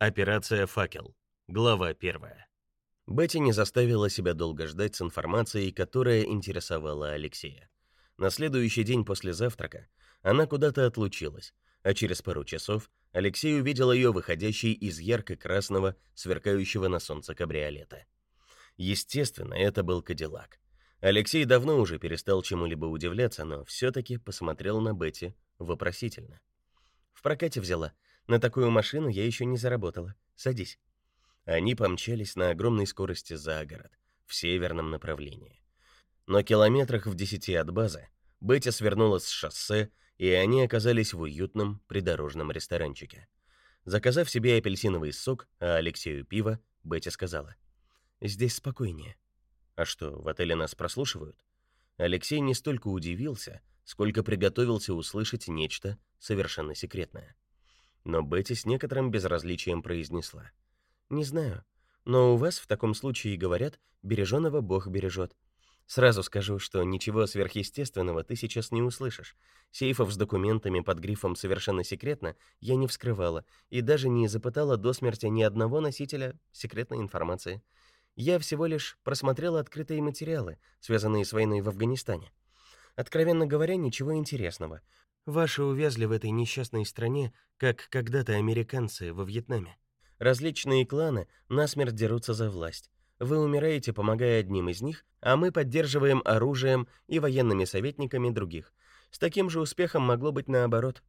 Операция «Факел». Глава первая. Бетти не заставила себя долго ждать с информацией, которая интересовала Алексея. На следующий день после завтрака она куда-то отлучилась, а через пару часов Алексей увидел ее выходящей из ярко-красного, сверкающего на солнце кабриолета. Естественно, это был Кадиллак. Алексей давно уже перестал чему-либо удивляться, но все-таки посмотрел на Бетти вопросительно. «В прокате взяла», на такую машину я еще не заработала. Садись. Они помчались на огромной скорости за город, в северном направлении. Но километрах в десяти от базы Бетти свернула с шоссе, и они оказались в уютном придорожном ресторанчике. Заказав себе апельсиновый сок, а Алексею пиво, Бетти сказала: "Здесь спокойнее". А что, в отеле нас прослушивают? Алексей не столько удивился, сколько приготовился услышать нечто совершенно секретное но Бетти с некоторым безразличием произнесла: "Не знаю, но у вас в таком случае говорят: береженого Бог бережет. Сразу скажу, что ничего сверхъестественного ты сейчас не услышишь. Сейфов с документами под грифом «Совершенно секретно» я не вскрывала и даже не запытала до смерти ни одного носителя секретной информации. Я всего лишь просмотрела открытые материалы, связанные с войной в Афганистане. Откровенно говоря, ничего интересного. Ваши увязли в этой несчастной стране, как когда-то американцы во Вьетнаме. Различные кланы насмерть дерутся за власть. Вы умираете, помогая одним из них, а мы поддерживаем оружием и военными советниками других. С таким же успехом могло быть наоборот.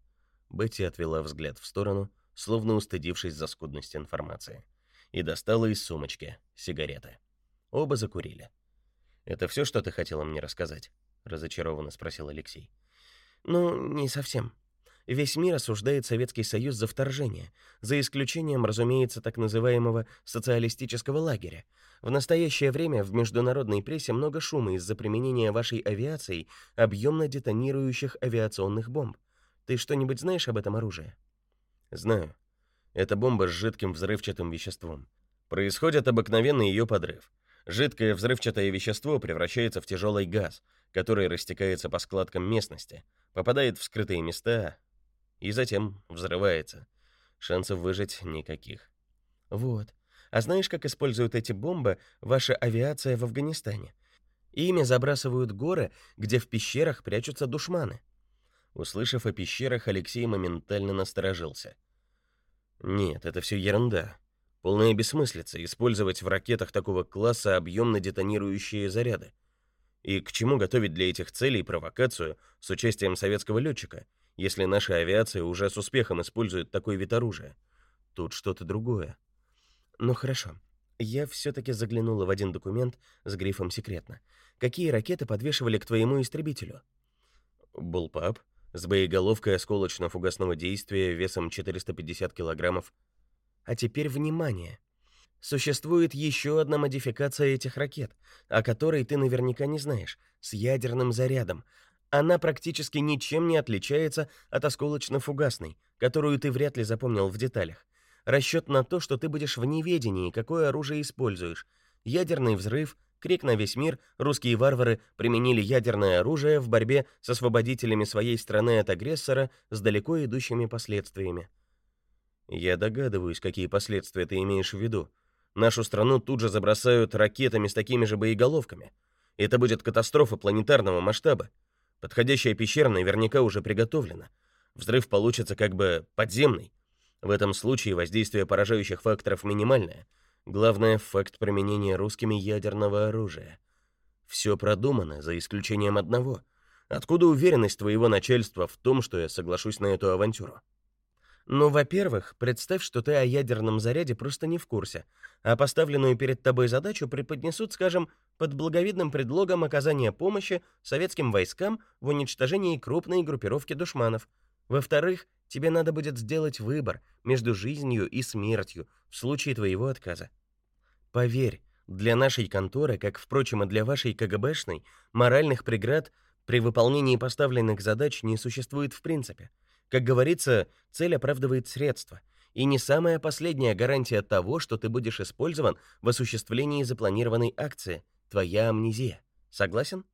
Бетти отвела взгляд в сторону, словно устыдившись за скудность информации, и достала из сумочки сигареты. Оба закурили. Это все, что ты хотела мне рассказать? разочарованно спросил Алексей. Ну, не совсем. Весь мир осуждает Советский Союз за вторжение, за исключением, разумеется, так называемого социалистического лагеря. В настоящее время в международной прессе много шума из-за применения вашей авиацией объемно детонирующих авиационных бомб. Ты что-нибудь знаешь об этом оружии? Знаю. Это бомба с жидким взрывчатым веществом. Происходит обыкновенный ее подрыв. Жидкое взрывчатое вещество превращается в тяжелый газ, который растекается по складкам местности, попадает в скрытые места и затем взрывается. Шансов выжить никаких. Вот. А знаешь, как используют эти бомбы ваша авиация в Афганистане? Ими забрасывают горы, где в пещерах прячутся душманы. Услышав о пещерах, Алексей моментально насторожился. Нет, это все ерунда. Полная бессмыслица использовать в ракетах такого класса объемно детонирующие заряды. И к чему готовить для этих целей провокацию с участием советского летчика, если наша авиация уже с успехом использует такой вид оружия? Тут что-то другое. Ну хорошо. Я все таки заглянула в один документ с грифом секретно. Какие ракеты подвешивали к твоему истребителю? Булпап с боеголовкой осколочно-фугасного действия весом 450 килограммов. А теперь внимание. Существует еще одна модификация этих ракет, о которой ты наверняка не знаешь, с ядерным зарядом. Она практически ничем не отличается от осколочно-фугасной, которую ты вряд ли запомнил в деталях. Расчет на то, что ты будешь в неведении, какое оружие используешь. Ядерный взрыв, крик на весь мир, русские варвары применили ядерное оружие в борьбе с освободителями своей страны от агрессора с далеко идущими последствиями. Я догадываюсь, какие последствия ты имеешь в виду, Нашу страну тут же забросают ракетами с такими же боеголовками. Это будет катастрофа планетарного масштаба. Подходящая пещера наверняка уже приготовлена. Взрыв получится как бы подземный. В этом случае воздействие поражающих факторов минимальное. Главное факт применения русскими ядерного оружия. Все продумано за исключением одного. Откуда уверенность твоего начальства в том, что я соглашусь на эту авантюру? Ну, во-первых, представь, что ты о ядерном заряде просто не в курсе, а поставленную перед тобой задачу преподнесут, скажем, под благовидным предлогом оказания помощи советским войскам в уничтожении крупной группировки душманов. Во-вторых, тебе надо будет сделать выбор между жизнью и смертью в случае твоего отказа. Поверь, для нашей конторы, как, впрочем, и для вашей КГБшной, моральных преград при выполнении поставленных задач не существует в принципе. Как говорится, цель оправдывает средства, и не самая последняя гарантия того, что ты будешь использован в осуществлении запланированной акции твоя амнезия. Согласен?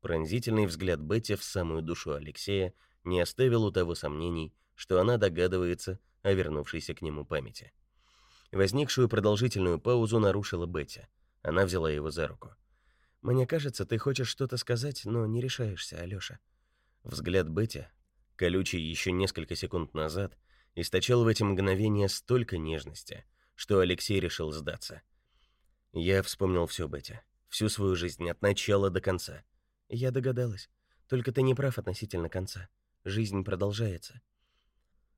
Пронзительный взгляд Бетти в самую душу Алексея не оставил у того сомнений, что она догадывается о вернувшейся к нему памяти. Возникшую продолжительную паузу нарушила Бетти. Она взяла его за руку. «Мне кажется, ты хочешь что-то сказать, но не решаешься, Алёша». Взгляд Бетти, колючий еще несколько секунд назад, источал в эти мгновения столько нежности, что Алексей решил сдаться. Я вспомнил все, Бетти. Всю свою жизнь от начала до конца. Я догадалась. Только ты не прав относительно конца. Жизнь продолжается.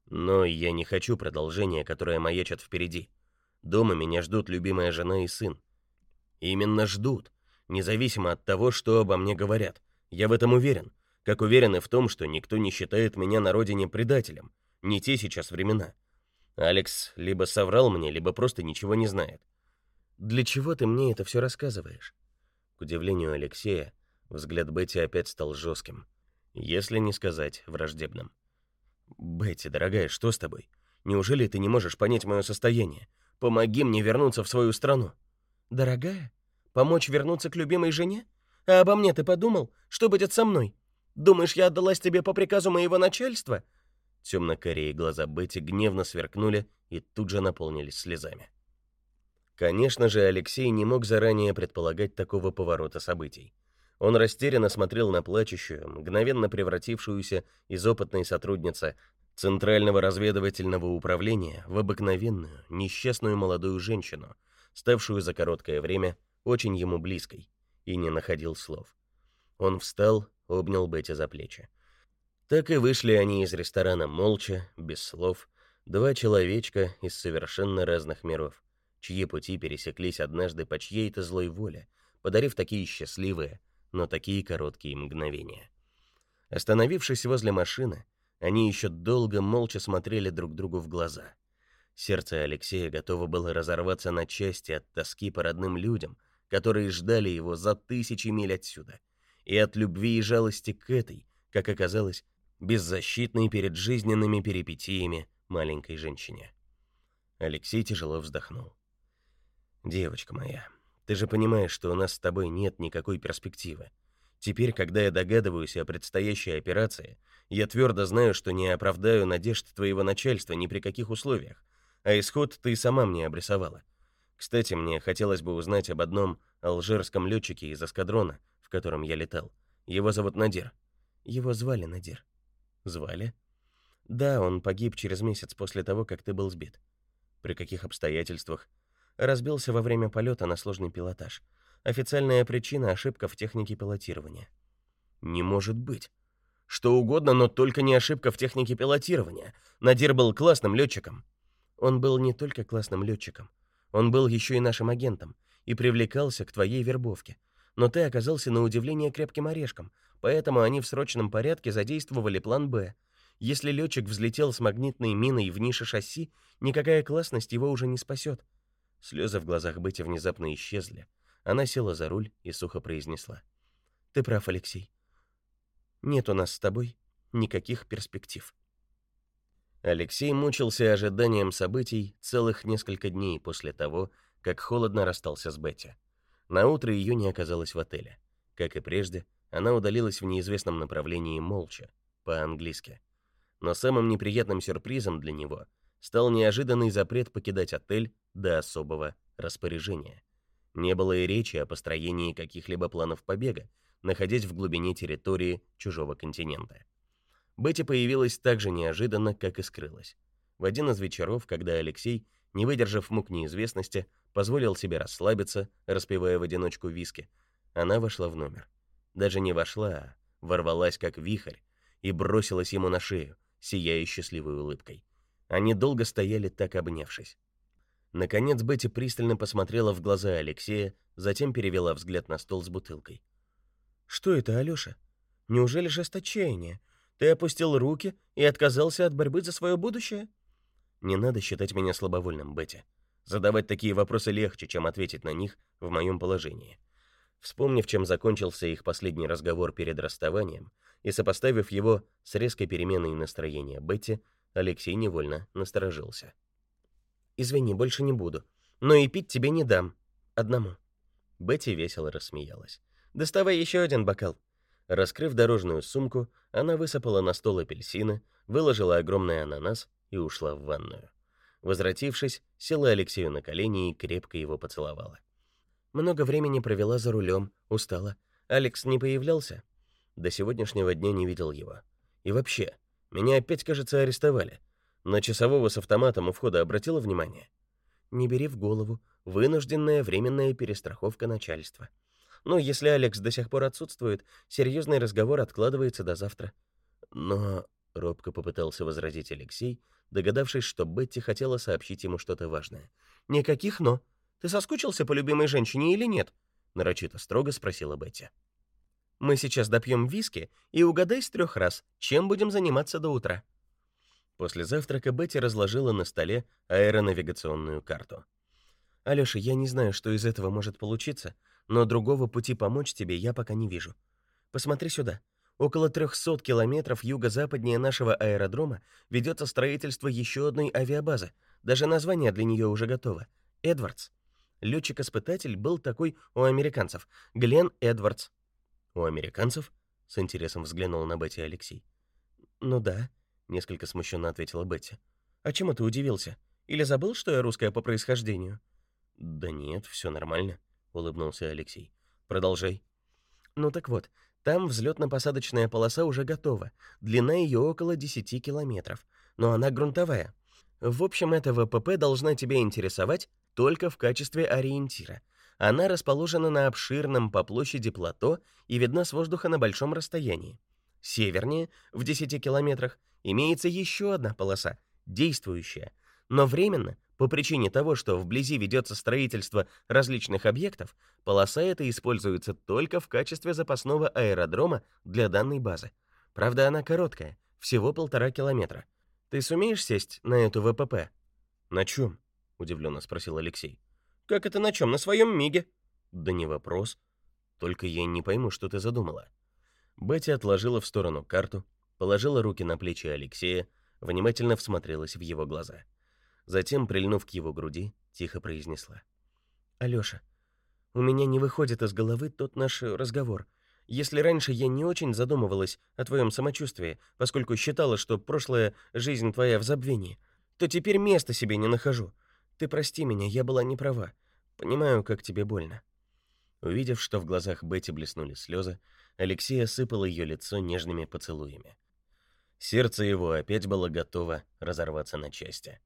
Но я не хочу продолжения, которое маячит впереди. Дома меня ждут любимая жена и сын. Именно ждут, независимо от того, что обо мне говорят. Я в этом уверен. Как уверен и в том, что никто не считает меня на родине предателем. Не те сейчас времена. Алекс либо соврал мне, либо просто ничего не знает. Для чего ты мне это все рассказываешь? К удивлению Алексея, взгляд Бетти опять стал жестким, если не сказать враждебным. Бетти, дорогая, что с тобой? Неужели ты не можешь понять мое состояние? Помоги мне вернуться в свою страну. Дорогая, помочь вернуться к любимой жене? А обо мне ты подумал? Что будет со мной? Думаешь, я отдалась тебе по приказу моего начальства? Темно-карие глаза Бетти гневно сверкнули и тут же наполнились слезами. Конечно же, Алексей не мог заранее предполагать такого поворота событий. Он растерянно смотрел на плачущую, мгновенно превратившуюся из опытной сотрудницы Центрального разведывательного управления в обыкновенную, несчастную молодую женщину, ставшую за короткое время очень ему близкой, и не находил слов. Он встал, обнял Бетти за плечи. Так и вышли они из ресторана молча, без слов, два человечка из совершенно разных миров, чьи пути пересеклись однажды по чьей-то злой воле, подарив такие счастливые, но такие короткие мгновения. Остановившись возле машины, они еще долго молча смотрели друг другу в глаза. Сердце Алексея готово было разорваться на части от тоски по родным людям, которые ждали его за тысячи миль отсюда, и от любви и жалости к этой, как оказалось, беззащитной перед жизненными перипетиями маленькой женщине. Алексей тяжело вздохнул. «Девочка моя, ты же понимаешь, что у нас с тобой нет никакой перспективы. Теперь, когда я догадываюсь о предстоящей операции, я твердо знаю, что не оправдаю надежд твоего начальства ни при каких условиях, а исход ты сама мне обрисовала. Кстати, мне хотелось бы узнать об одном алжирском летчике из эскадрона, в котором я летал. Его зовут Надир. Его звали Надир. Звали? Да, он погиб через месяц после того, как ты был сбит. При каких обстоятельствах? разбился во время полета на сложный пилотаж. Официальная причина ошибка в технике пилотирования. Не может быть. Что угодно, но только не ошибка в технике пилотирования. Надир был классным летчиком. Он был не только классным летчиком. Он был еще и нашим агентом и привлекался к твоей вербовке. Но ты оказался на удивление крепким орешком, поэтому они в срочном порядке задействовали план «Б». Если летчик взлетел с магнитной миной в нише шасси, никакая классность его уже не спасет. Слезы в глазах Бетти внезапно исчезли. Она села за руль и сухо произнесла: "Ты прав, Алексей. Нет у нас с тобой никаких перспектив". Алексей мучился ожиданием событий целых несколько дней после того, как холодно расстался с Бетти. На утро ее не оказалось в отеле. Как и прежде, она удалилась в неизвестном направлении молча, по-английски. Но самым неприятным сюрпризом для него стал неожиданный запрет покидать отель до особого распоряжения. Не было и речи о построении каких-либо планов побега, находясь в глубине территории чужого континента. Бетти появилась так же неожиданно, как и скрылась. В один из вечеров, когда Алексей, не выдержав мук неизвестности, позволил себе расслабиться, распивая в одиночку виски, она вошла в номер. Даже не вошла, а ворвалась как вихрь и бросилась ему на шею, сияя счастливой улыбкой. Они долго стояли так обнявшись. Наконец Бетти пристально посмотрела в глаза Алексея, затем перевела взгляд на стол с бутылкой. «Что это, Алёша? Неужели жест? Ты опустил руки и отказался от борьбы за свое будущее?» «Не надо считать меня слабовольным, Бетти. Задавать такие вопросы легче, чем ответить на них в моем положении». Вспомнив, чем закончился их последний разговор перед расставанием, и сопоставив его с резкой переменой настроения Бетти, Алексей невольно насторожился. Извини, больше не буду. Но и пить тебе не дам. Одному. Бетти весело рассмеялась. Доставай еще один бокал. Раскрыв дорожную сумку, она высыпала на стол апельсины, выложила огромный ананас и ушла в ванную. Возвратившись, села Алексею на колени и крепко его поцеловала. Много времени провела за рулем, устала. Алекс не появлялся. До сегодняшнего дня не видел его. И вообще, меня опять, кажется, арестовали. На часового с автоматом у входа обратила внимание? Не бери в голову, вынужденная временная перестраховка начальства. Ну, если Алекс до сих пор отсутствует, серьезный разговор откладывается до завтра. Но робко попытался возразить Алексей, догадавшись, что Бетти хотела сообщить ему что-то важное. Никаких но. Ты соскучился по любимой женщине или нет? нарочито строго спросила Бетти. Мы сейчас допьем виски и угадай с трех раз, чем будем заниматься до утра. После завтрака Бетти разложила на столе аэронавигационную карту. Алёша, я не знаю, что из этого может получиться, но другого пути помочь тебе я пока не вижу. Посмотри сюда. Около 300 километров юго-западнее нашего аэродрома ведется строительство еще одной авиабазы. Даже название для нее уже готово. Эдвардс. Летчик-испытатель был такой у американцев. Глен Эдвардс. У американцев? С интересом взглянул на Бетти Алексей. Ну да, несколько смущенно ответила Бетти. А чему ты удивился? Или забыл, что я русская по происхождению? Да нет, все нормально, улыбнулся Алексей. Продолжай. Ну так вот, там взлетно-посадочная полоса уже готова. Длина ее около 10 километров, но она грунтовая. В общем, эта ВПП должна тебя интересовать только в качестве ориентира. Она расположена на обширном по площади плато и видна с воздуха на большом расстоянии. Севернее, в 10 километрах, имеется еще одна полоса, действующая, но временно по причине того, что вблизи ведется строительство различных объектов, полоса эта используется только в качестве запасного аэродрома для данной базы. Правда, она короткая, всего полтора километра. Ты сумеешь сесть на эту ВПП? На чем? удивленно спросил Алексей. Как это на чем? На своем миге? Да не вопрос. Только я не пойму, что ты задумала. Бетти отложила в сторону карту, положила руки на плечи Алексея, внимательно всмотрелась в его глаза. Затем, прильнув к его груди, тихо произнесла: "Алёша, у меня не выходит из головы тот наш разговор. Если раньше я не очень задумывалась о твоем самочувствии, поскольку считала, что прошлая жизнь твоя в забвении, то теперь места себе не нахожу. Ты прости меня, я была не права. Понимаю, как тебе больно". Увидев, что в глазах Бетти блеснули слезы, Алексей осыпал ее лицо нежными поцелуями. Сердце его опять было готово разорваться на части.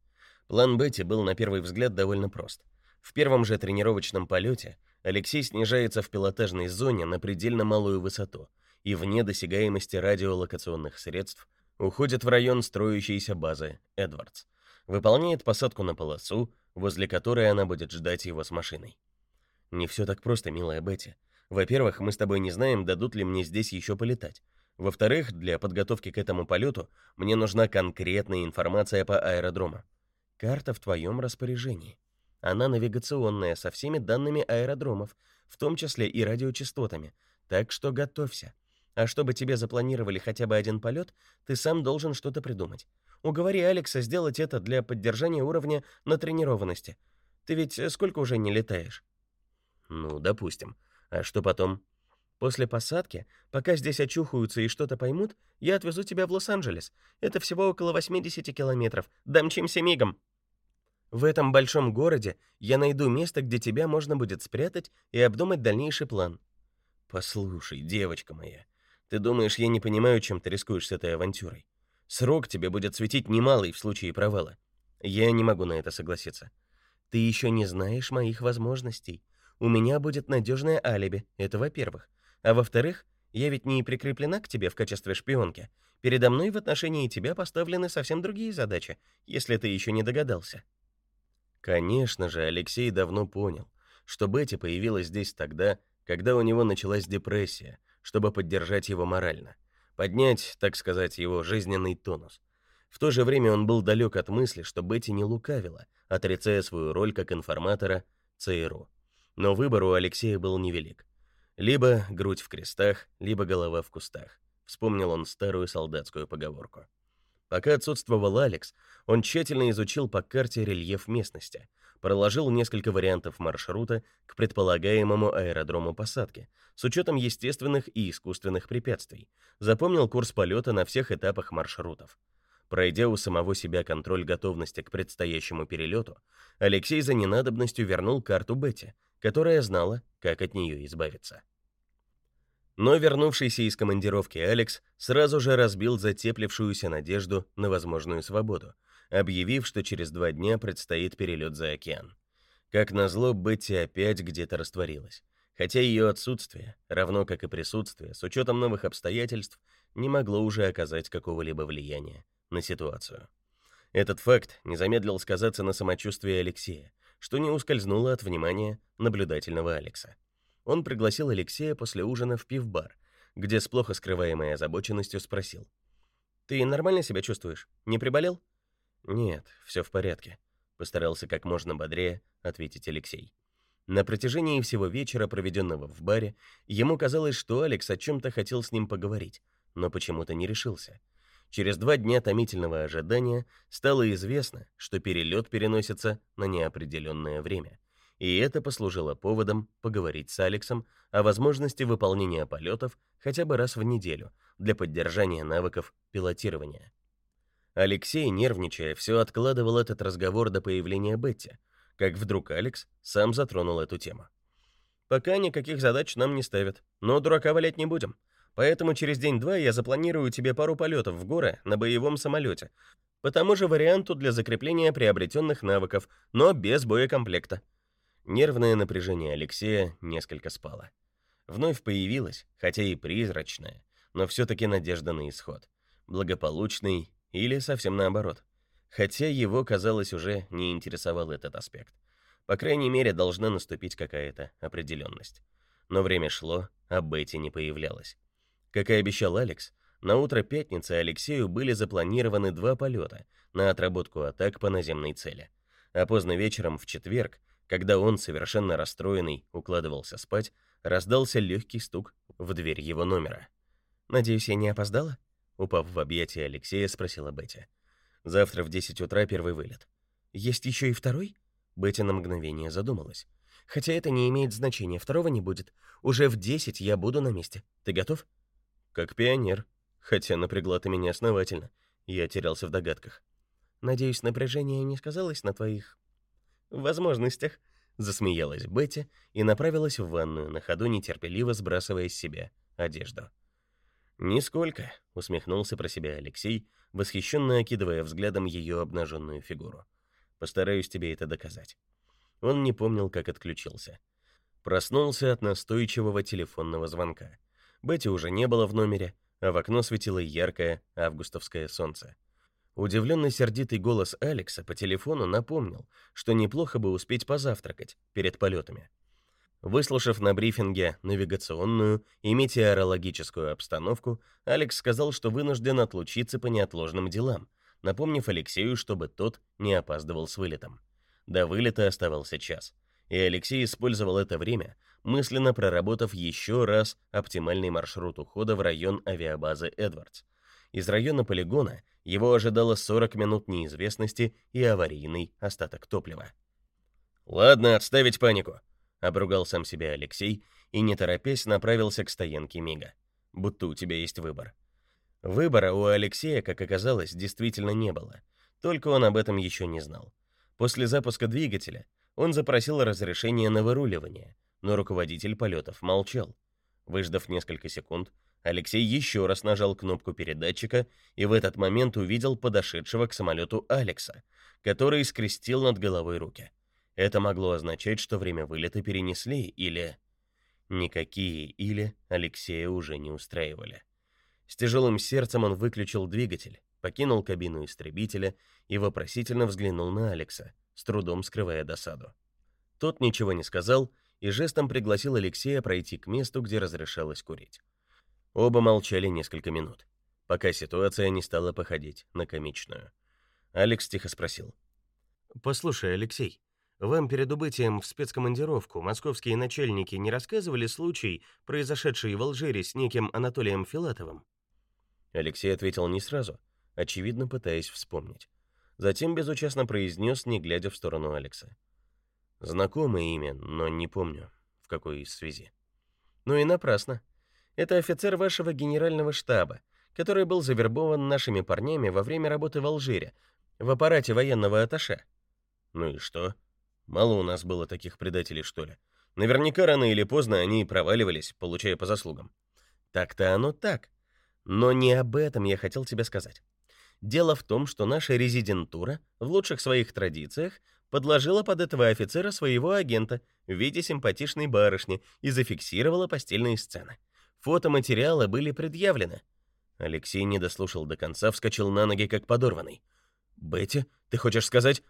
План Бетти был на первый взгляд довольно прост. В первом же тренировочном полете Алексей снижается в пилотажной зоне на предельно малую высоту и вне досягаемости радиолокационных средств уходит в район строящейся базы Эдвардс. Выполняет посадку на полосу, возле которой она будет ждать его с машиной. Не все так просто, милая Бетти. Во-первых, мы с тобой не знаем, дадут ли мне здесь еще полетать. Во-вторых, для подготовки к этому полету мне нужна конкретная информация по аэродрому. Карта в твоем распоряжении. Она навигационная, со всеми данными аэродромов, в том числе и радиочастотами. Так что готовься. А чтобы тебе запланировали хотя бы один полет, ты сам должен что-то придумать. Уговори Алекса сделать это для поддержания уровня натренированности. Ты ведь сколько уже не летаешь? Ну, допустим. А что потом? После посадки, пока здесь очухаются и что-то поймут, я отвезу тебя в Лос-Анджелес. Это всего около 80 километров. Домчимся мигом. В этом большом городе я найду место, где тебя можно будет спрятать и обдумать дальнейший план. Послушай, девочка моя, ты думаешь, я не понимаю, чем ты рискуешь с этой авантюрой? Срок тебе будет светить немалый в случае провала. Я не могу на это согласиться. Ты еще не знаешь моих возможностей. У меня будет надежное алиби, это во-первых. А во-вторых, я ведь не прикреплена к тебе в качестве шпионки. Передо мной в отношении тебя поставлены совсем другие задачи, если ты еще не догадался. Конечно же, Алексей давно понял, что Бетти появилась здесь тогда, когда у него началась депрессия, чтобы поддержать его морально, поднять, так сказать, его жизненный тонус. В то же время он был далек от мысли, что Бетти не лукавила, отрицая свою роль как информатора ЦРУ. Но выбор у Алексея был невелик. Либо грудь в крестах, либо голова в кустах. Вспомнил он старую солдатскую поговорку. Пока отсутствовал Алекс, он тщательно изучил по карте рельеф местности, проложил несколько вариантов маршрута к предполагаемому аэродрому посадки с учетом естественных и искусственных препятствий, запомнил курс полета на всех этапах маршрутов. Пройдя у самого себя контроль готовности к предстоящему перелету, Алексей за ненадобностью вернул карту Бетти, которая знала, как от нее избавиться. Но вернувшийся из командировки Алекс сразу же разбил затеплившуюся надежду на возможную свободу, объявив, что через два дня предстоит перелет за океан. Как назло, Бетти опять где-то растворилась, хотя ее отсутствие, равно как и присутствие, с учетом новых обстоятельств, не могло уже оказать какого-либо влияния на ситуацию. Этот факт не замедлил сказаться на самочувствии Алексея, что не ускользнуло от внимания наблюдательного Алекса. Он пригласил Алексея после ужина в пивбар, где с плохо скрываемой озабоченностью спросил: "Ты нормально себя чувствуешь? Не приболел?" "Нет, все в порядке", постарался как можно бодрее ответить Алексей. На протяжении всего вечера, проведенного в баре, ему казалось, что Алекс о чем то хотел с ним поговорить, но почему-то не решился. Через два дня томительного ожидания стало известно, что перелет переносится на неопределенное время и это послужило поводом поговорить с Алексом о возможности выполнения полетов хотя бы раз в неделю для поддержания навыков пилотирования. Алексей, нервничая, все откладывал этот разговор до появления Бетти, как вдруг Алекс сам затронул эту тему. Пока никаких задач нам не ставят, но дурака валять не будем. Поэтому через день-два я запланирую тебе пару полетов в горы на боевом самолете, по тому же варианту для закрепления приобретенных навыков, но без боекомплекта. Нервное напряжение Алексея несколько спало. Вновь появилась, хотя и призрачная, но все таки надежда на исход. Благополучный или совсем наоборот. Хотя его, казалось, уже не интересовал этот аспект. По крайней мере, должна наступить какая-то определенность. Но время шло, а Бетти не появлялась. Как и обещал Алекс, на утро пятницы Алексею были запланированы два полета на отработку атак по наземной цели. А поздно вечером в четверг когда он, совершенно расстроенный, укладывался спать, раздался легкий стук в дверь его номера. «Надеюсь, я не опоздала?» Упав в объятия Алексея, спросила Бетти. «Завтра в 10 утра первый вылет». «Есть еще и второй?» Бетти на мгновение задумалась. «Хотя это не имеет значения, второго не будет. Уже в 10 я буду на месте. Ты готов?» «Как пионер. Хотя напрягла ты меня основательно. Я терялся в догадках». «Надеюсь, напряжение не сказалось на твоих возможностях, засмеялась Бетти и направилась в ванную, на ходу нетерпеливо сбрасывая с себя одежду. «Нисколько», — усмехнулся про себя Алексей, восхищенно окидывая взглядом ее обнаженную фигуру. «Постараюсь тебе это доказать». Он не помнил, как отключился. Проснулся от настойчивого телефонного звонка. Бетти уже не было в номере, а в окно светило яркое августовское солнце. Удивленно сердитый голос Алекса по телефону напомнил, что неплохо бы успеть позавтракать перед полетами. Выслушав на брифинге навигационную и метеорологическую обстановку, Алекс сказал, что вынужден отлучиться по неотложным делам, напомнив Алексею, чтобы тот не опаздывал с вылетом. До вылета оставался час, и Алексей использовал это время, мысленно проработав еще раз оптимальный маршрут ухода в район авиабазы Эдвардс. Из района полигона его ожидало 40 минут неизвестности и аварийный остаток топлива. «Ладно, отставить панику», — обругал сам себя Алексей и, не торопясь, направился к стоянке Мига. «Будто у тебя есть выбор». Выбора у Алексея, как оказалось, действительно не было. Только он об этом еще не знал. После запуска двигателя он запросил разрешение на выруливание, но руководитель полетов молчал. Выждав несколько секунд, Алексей еще раз нажал кнопку передатчика и в этот момент увидел подошедшего к самолету Алекса, который скрестил над головой руки. Это могло означать, что время вылета перенесли или никакие или Алексея уже не устраивали. С тяжелым сердцем он выключил двигатель, покинул кабину истребителя и вопросительно взглянул на Алекса, с трудом скрывая досаду. Тот ничего не сказал и жестом пригласил Алексея пройти к месту, где разрешалось курить. Оба молчали несколько минут, пока ситуация не стала походить на комичную. Алекс тихо спросил: "Послушай, Алексей, вам перед убытием в спецкомандировку московские начальники не рассказывали случай, произошедший в Алжире с неким Анатолием Филатовым?" Алексей ответил не сразу, очевидно пытаясь вспомнить. Затем безучастно произнес, не глядя в сторону Алекса: "Знакомое имя, но не помню в какой связи". Ну и напрасно. Это офицер вашего генерального штаба, который был завербован нашими парнями во время работы в Алжире, в аппарате военного атташе. Ну и что? Мало у нас было таких предателей, что ли? Наверняка рано или поздно они проваливались, получая по заслугам. Так-то оно так. Но не об этом я хотел тебе сказать. Дело в том, что наша резидентура в лучших своих традициях подложила под этого офицера своего агента в виде симпатичной барышни и зафиксировала постельные сцены. Фотоматериалы были предъявлены. Алексей не дослушал до конца, вскочил на ноги как подорванный. «Бетти, ты хочешь сказать...»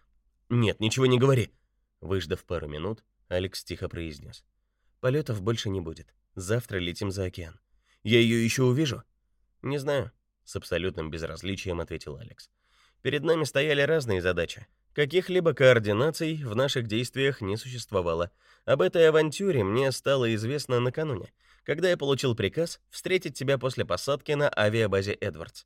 «Нет, ничего не говори». Выждав пару минут, Алекс тихо произнес. «Полетов больше не будет. Завтра летим за океан. Я ее еще увижу?» «Не знаю», — с абсолютным безразличием ответил Алекс. «Перед нами стояли разные задачи. Каких-либо координаций в наших действиях не существовало. Об этой авантюре мне стало известно накануне, когда я получил приказ встретить тебя после посадки на авиабазе Эдвардс.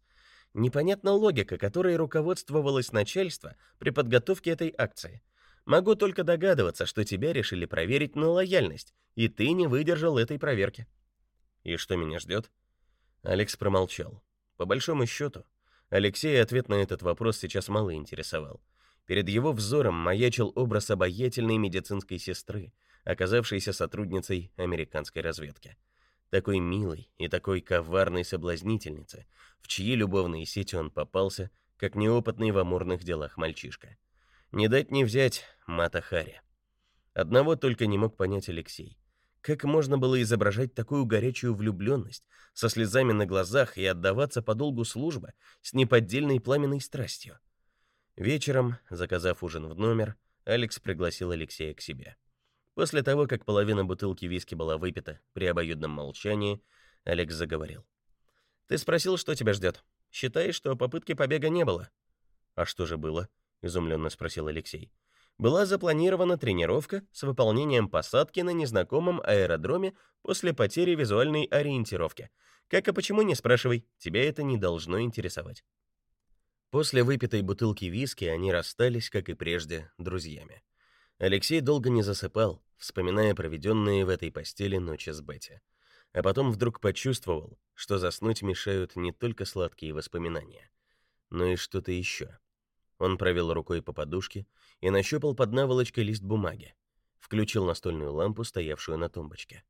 Непонятна логика, которой руководствовалось начальство при подготовке этой акции. Могу только догадываться, что тебя решили проверить на лояльность, и ты не выдержал этой проверки. И что меня ждет? Алекс промолчал. По большому счету, Алексей ответ на этот вопрос сейчас мало интересовал. Перед его взором маячил образ обаятельной медицинской сестры, оказавшейся сотрудницей американской разведки. Такой милой и такой коварной соблазнительницы, в чьи любовные сети он попался, как неопытный в амурных делах мальчишка. Не дать не взять Мата Хари. Одного только не мог понять Алексей. Как можно было изображать такую горячую влюбленность, со слезами на глазах и отдаваться по долгу службы с неподдельной пламенной страстью? Вечером, заказав ужин в номер, Алекс пригласил Алексея к себе. После того, как половина бутылки виски была выпита при обоюдном молчании, Алекс заговорил. «Ты спросил, что тебя ждет. Считаешь, что попытки побега не было?» «А что же было?» — изумленно спросил Алексей. «Была запланирована тренировка с выполнением посадки на незнакомом аэродроме после потери визуальной ориентировки. Как и почему, не спрашивай, тебя это не должно интересовать». После выпитой бутылки виски они расстались, как и прежде, друзьями. Алексей долго не засыпал, вспоминая проведенные в этой постели ночи с Бетти. А потом вдруг почувствовал, что заснуть мешают не только сладкие воспоминания, но и что-то еще. Он провел рукой по подушке и нащупал под наволочкой лист бумаги. Включил настольную лампу, стоявшую на тумбочке.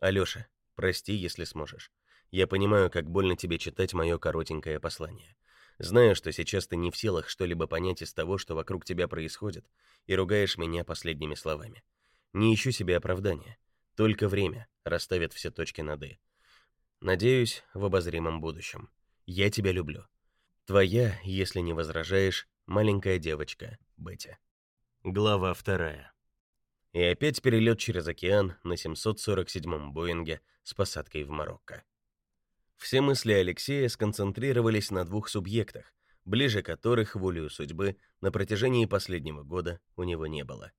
«Алёша, прости, если сможешь. Я понимаю, как больно тебе читать мое коротенькое послание. Знаю, что сейчас ты не в силах что-либо понять из того, что вокруг тебя происходит, и ругаешь меня последними словами. Не ищу себе оправдания. Только время расставит все точки над «и». Надеюсь, в обозримом будущем. Я тебя люблю. Твоя, если не возражаешь, маленькая девочка Бетти. Глава вторая. И опять перелет через океан на 747-м Боинге с посадкой в Марокко. Все мысли Алексея сконцентрировались на двух субъектах, ближе которых волею судьбы на протяжении последнего года у него не было.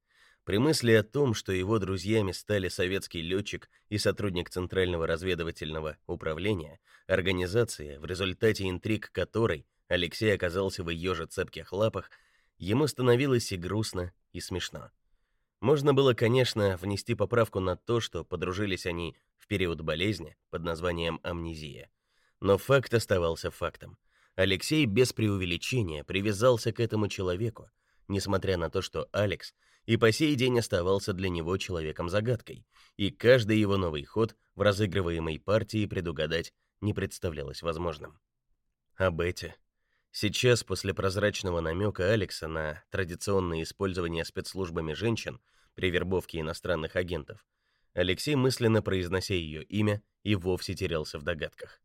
При мысли о том, что его друзьями стали советский летчик и сотрудник Центрального разведывательного управления, организация, в результате интриг которой Алексей оказался в ее же цепких лапах, ему становилось и грустно, и смешно. Можно было, конечно, внести поправку на то, что подружились они период болезни под названием амнезия. Но факт оставался фактом. Алексей без преувеличения привязался к этому человеку, несмотря на то, что Алекс и по сей день оставался для него человеком-загадкой, и каждый его новый ход в разыгрываемой партии предугадать не представлялось возможным. А Бетти Сейчас, после прозрачного намека Алекса на традиционное использование спецслужбами женщин при вербовке иностранных агентов, Алексей, мысленно произнося ее имя, и вовсе терялся в догадках.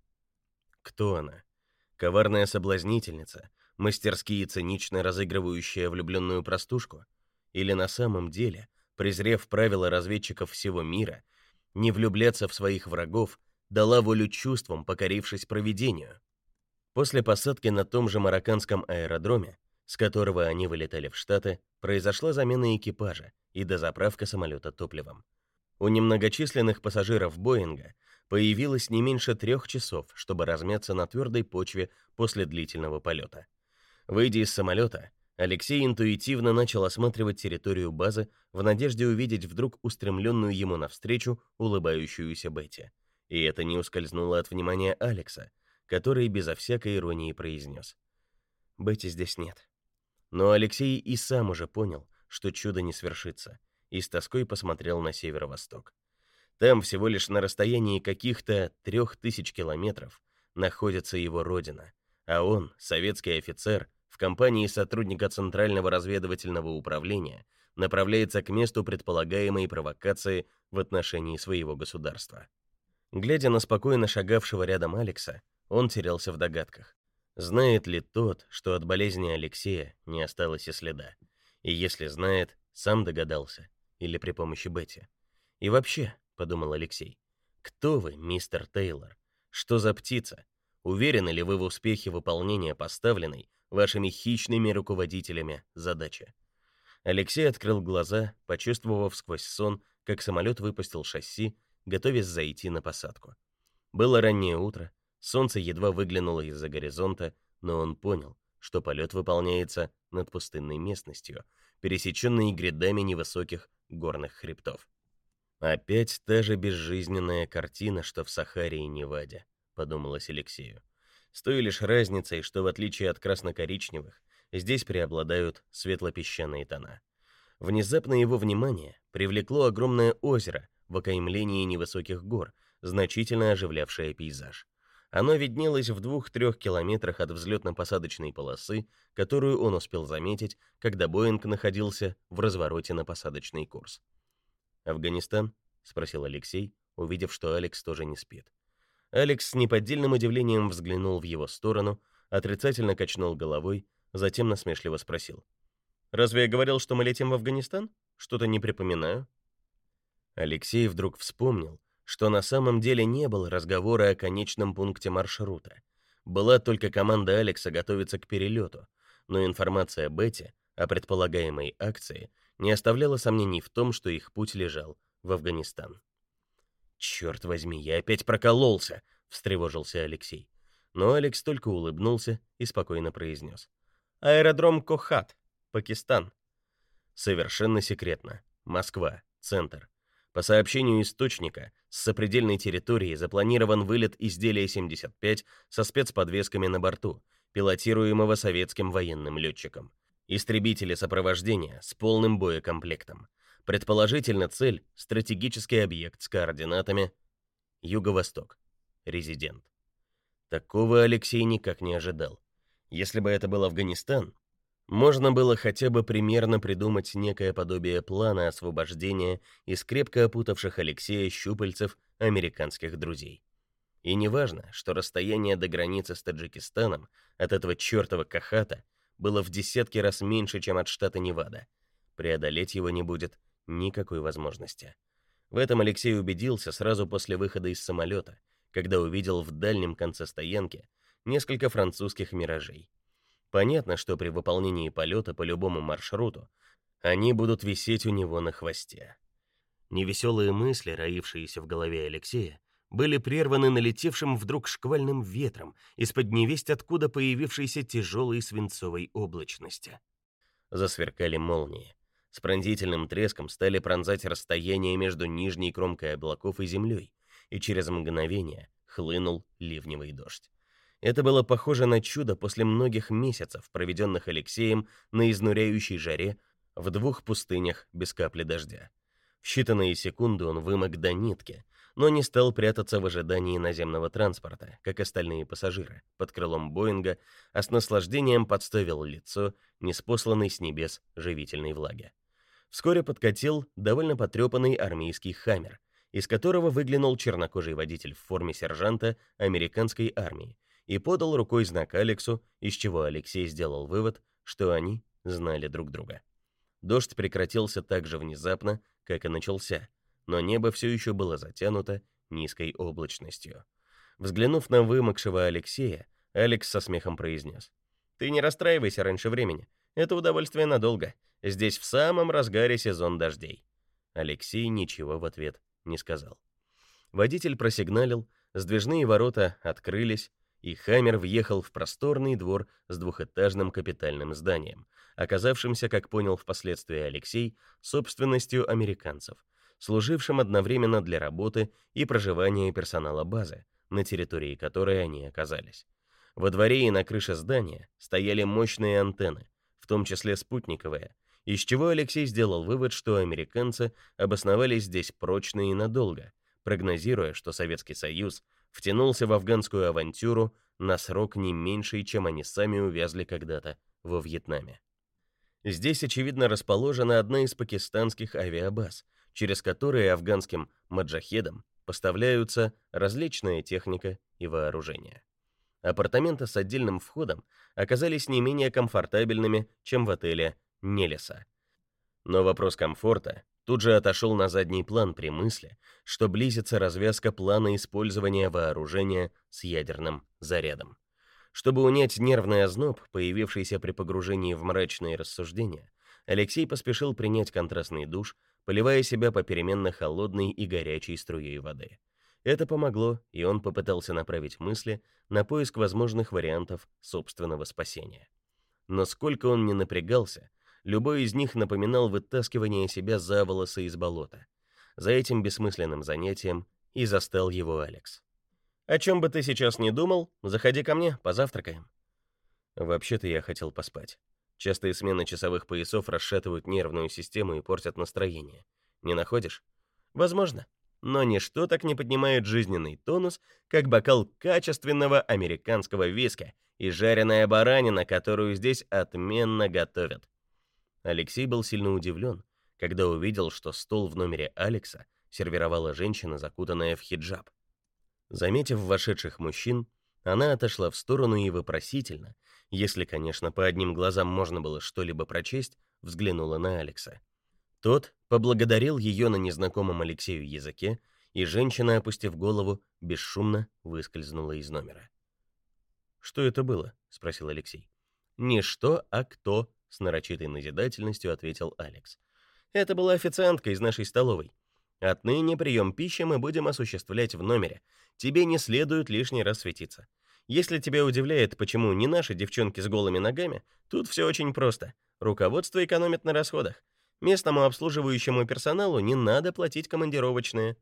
Кто она? Коварная соблазнительница, мастерски и цинично разыгрывающая влюбленную простушку? Или на самом деле, презрев правила разведчиков всего мира, не влюбляться в своих врагов, дала волю чувствам, покорившись провидению? После посадки на том же марокканском аэродроме, с которого они вылетали в Штаты, произошла замена экипажа и дозаправка самолета топливом. У немногочисленных пассажиров Боинга появилось не меньше трех часов, чтобы размяться на твердой почве после длительного полета. Выйдя из самолета, Алексей интуитивно начал осматривать территорию базы в надежде увидеть вдруг устремленную ему навстречу улыбающуюся Бетти. И это не ускользнуло от внимания Алекса, который безо всякой иронии произнес. «Бетти здесь нет». Но Алексей и сам уже понял, что чудо не свершится, и с тоской посмотрел на северо-восток. Там, всего лишь на расстоянии каких-то трех тысяч километров, находится его родина, а он, советский офицер, в компании сотрудника Центрального разведывательного управления, направляется к месту предполагаемой провокации в отношении своего государства. Глядя на спокойно шагавшего рядом Алекса, он терялся в догадках. Знает ли тот, что от болезни Алексея не осталось и следа? И если знает, сам догадался или при помощи Бетти. И вообще, подумал Алексей, кто вы, мистер Тейлор? Что за птица? Уверены ли вы в успехе выполнения поставленной вашими хищными руководителями задачи? Алексей открыл глаза, почувствовав сквозь сон, как самолет выпустил шасси, готовясь зайти на посадку. Было раннее утро, солнце едва выглянуло из-за горизонта, но он понял, что полет выполняется над пустынной местностью, пересеченной грядами невысоких горных хребтов. Опять та же безжизненная картина, что в Сахаре и Неваде, подумалось Алексею. С той лишь разницей, что в отличие от красно-коричневых, здесь преобладают светло-песчаные тона. Внезапно его внимание привлекло огромное озеро в окаймлении невысоких гор, значительно оживлявшее пейзаж. Оно виднелось в двух-трех километрах от взлетно-посадочной полосы, которую он успел заметить, когда Боинг находился в развороте на посадочный курс. «Афганистан?» — спросил Алексей, увидев, что Алекс тоже не спит. Алекс с неподдельным удивлением взглянул в его сторону, отрицательно качнул головой, затем насмешливо спросил. «Разве я говорил, что мы летим в Афганистан? Что-то не припоминаю». Алексей вдруг вспомнил, что на самом деле не было разговора о конечном пункте маршрута. Была только команда Алекса готовиться к перелету, но информация Бетти о предполагаемой акции не оставляла сомнений в том, что их путь лежал в Афганистан. «Черт возьми, я опять прокололся!» — встревожился Алексей. Но Алекс только улыбнулся и спокойно произнес. «Аэродром Кохат, Пакистан». Совершенно секретно. Москва, центр. По сообщению источника, с сопредельной территории запланирован вылет изделия 75 со спецподвесками на борту, пилотируемого советским военным летчиком. Истребители сопровождения с полным боекомплектом. Предположительно, цель — стратегический объект с координатами Юго-Восток. Резидент. Такого Алексей никак не ожидал. Если бы это был Афганистан, можно было хотя бы примерно придумать некое подобие плана освобождения из крепко опутавших Алексея щупальцев американских друзей. И неважно, что расстояние до границы с Таджикистаном от этого чертова Кахата было в десятки раз меньше, чем от штата Невада. Преодолеть его не будет никакой возможности. В этом Алексей убедился сразу после выхода из самолета, когда увидел в дальнем конце стоянки несколько французских миражей. Понятно, что при выполнении полета по любому маршруту они будут висеть у него на хвосте. Невеселые мысли, роившиеся в голове Алексея, были прерваны налетевшим вдруг шквальным ветром из-под невесть откуда появившейся тяжелой свинцовой облачности. Засверкали молнии. С пронзительным треском стали пронзать расстояние между нижней кромкой облаков и землей, и через мгновение хлынул ливневый дождь. Это было похоже на чудо после многих месяцев, проведенных Алексеем на изнуряющей жаре в двух пустынях без капли дождя. В считанные секунды он вымок до нитки, но не стал прятаться в ожидании наземного транспорта, как остальные пассажиры, под крылом Боинга, а с наслаждением подставил лицо неспосланной с небес живительной влаги. Вскоре подкатил довольно потрепанный армейский «Хаммер», из которого выглянул чернокожий водитель в форме сержанта американской армии и подал рукой знак Алексу, из чего Алексей сделал вывод, что они знали друг друга. Дождь прекратился так же внезапно, как и начался, но небо все еще было затянуто низкой облачностью. Взглянув на вымокшего Алексея, Алекс со смехом произнес. «Ты не расстраивайся раньше времени. Это удовольствие надолго. Здесь в самом разгаре сезон дождей». Алексей ничего в ответ не сказал. Водитель просигналил, сдвижные ворота открылись, и Хаммер въехал в просторный двор с двухэтажным капитальным зданием, оказавшимся, как понял впоследствии Алексей, собственностью американцев, служившим одновременно для работы и проживания персонала базы, на территории которой они оказались. Во дворе и на крыше здания стояли мощные антенны, в том числе спутниковые, из чего Алексей сделал вывод, что американцы обосновались здесь прочно и надолго, прогнозируя, что Советский Союз втянулся в афганскую авантюру на срок не меньший, чем они сами увязли когда-то во Вьетнаме. Здесь, очевидно, расположена одна из пакистанских авиабаз, через которые афганским маджахедам поставляются различная техника и вооружение. Апартаменты с отдельным входом оказались не менее комфортабельными, чем в отеле Нелеса. Но вопрос комфорта тут же отошел на задний план при мысли, что близится развязка плана использования вооружения с ядерным зарядом. Чтобы унять нервный озноб, появившийся при погружении в мрачные рассуждения, Алексей поспешил принять контрастный душ, поливая себя попеременно холодной и горячей струей воды. Это помогло, и он попытался направить мысли на поиск возможных вариантов собственного спасения. Но сколько он ни напрягался, любой из них напоминал вытаскивание себя за волосы из болота. За этим бессмысленным занятием и застал его Алекс. «О чем бы ты сейчас ни думал, заходи ко мне, позавтракаем». Вообще-то я хотел поспать. Частые смены часовых поясов расшатывают нервную систему и портят настроение. Не находишь? Возможно но ничто так не поднимает жизненный тонус, как бокал качественного американского виски и жареная баранина, которую здесь отменно готовят. Алексей был сильно удивлен, когда увидел, что стол в номере Алекса сервировала женщина, закутанная в хиджаб. Заметив вошедших мужчин, она отошла в сторону и вопросительно, если, конечно, по одним глазам можно было что-либо прочесть, взглянула на Алекса. Тот поблагодарил ее на незнакомом Алексею языке, и женщина, опустив голову, бесшумно выскользнула из номера. «Что это было?» — спросил Алексей. «Не что, а кто», — с нарочитой назидательностью ответил Алекс. «Это была официантка из нашей столовой. Отныне прием пищи мы будем осуществлять в номере. Тебе не следует лишний раз светиться. Если тебя удивляет, почему не наши девчонки с голыми ногами, тут все очень просто. Руководство экономит на расходах. Местному обслуживающему персоналу не надо платить командировочные.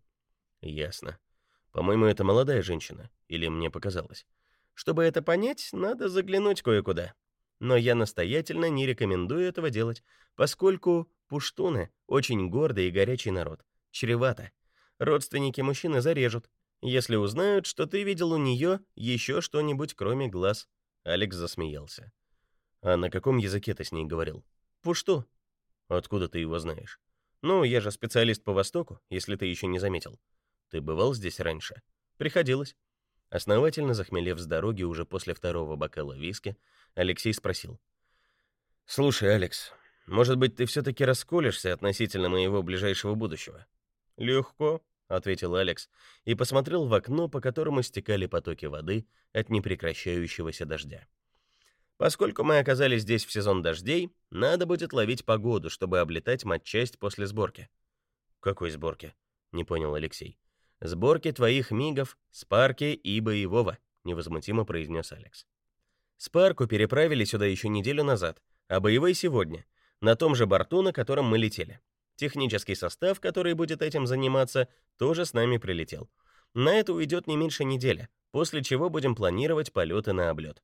Ясно. По-моему, это молодая женщина, или мне показалось. Чтобы это понять, надо заглянуть кое-куда. Но я настоятельно не рекомендую этого делать, поскольку пуштуны очень гордый и горячий народ. Чревато. Родственники мужчины зарежут, если узнают, что ты видел у нее еще что-нибудь кроме глаз. Алекс засмеялся. А на каком языке ты с ней говорил? Пушту. Откуда ты его знаешь? Ну, я же специалист по Востоку, если ты еще не заметил. Ты бывал здесь раньше? Приходилось. Основательно захмелев с дороги уже после второго бокала виски, Алексей спросил: "Слушай, Алекс, может быть, ты все таки расколешься относительно моего ближайшего будущего?" "Легко", ответил Алекс и посмотрел в окно, по которому стекали потоки воды от непрекращающегося дождя. Поскольку мы оказались здесь в сезон дождей, надо будет ловить погоду, чтобы облетать матчасть после сборки. Какой сборки? Не понял Алексей. Сборки твоих мигов, Спарки и боевого, невозмутимо произнес Алекс. Спарку переправили сюда еще неделю назад, а боевой сегодня, на том же борту, на котором мы летели. Технический состав, который будет этим заниматься, тоже с нами прилетел. На это уйдет не меньше недели, после чего будем планировать полеты на облет.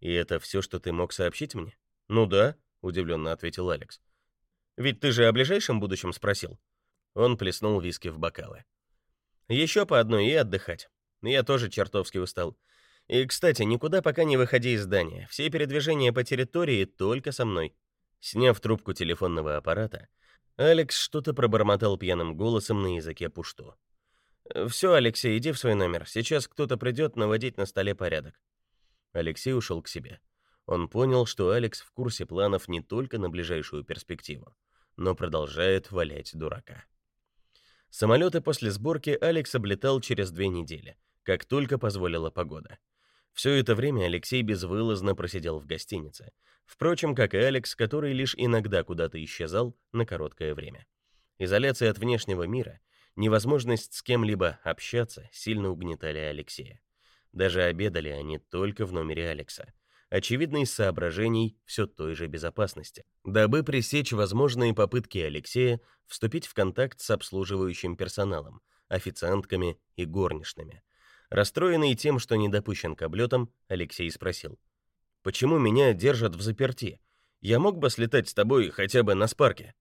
И это все, что ты мог сообщить мне? Ну да, удивленно ответил Алекс. Ведь ты же о ближайшем будущем спросил. Он плеснул виски в бокалы. Еще по одной и отдыхать. Я тоже чертовски устал. И, кстати, никуда пока не выходи из здания. Все передвижения по территории только со мной. Сняв трубку телефонного аппарата, Алекс что-то пробормотал пьяным голосом на языке пушту. «Все, Алексей, иди в свой номер. Сейчас кто-то придет наводить на столе порядок. Алексей ушел к себе. Он понял, что Алекс в курсе планов не только на ближайшую перспективу, но продолжает валять дурака. Самолеты после сборки Алекс облетал через две недели, как только позволила погода. Все это время Алексей безвылазно просидел в гостинице, впрочем, как и Алекс, который лишь иногда куда-то исчезал на короткое время. Изоляция от внешнего мира, невозможность с кем-либо общаться сильно угнетали Алексея. Даже обедали они только в номере Алекса. Очевидно, из соображений все той же безопасности, дабы пресечь возможные попытки Алексея вступить в контакт с обслуживающим персоналом, официантками и горничными. Расстроенный тем, что не допущен к облетам, Алексей спросил: "Почему меня держат в заперти? Я мог бы слетать с тобой хотя бы на спарке?"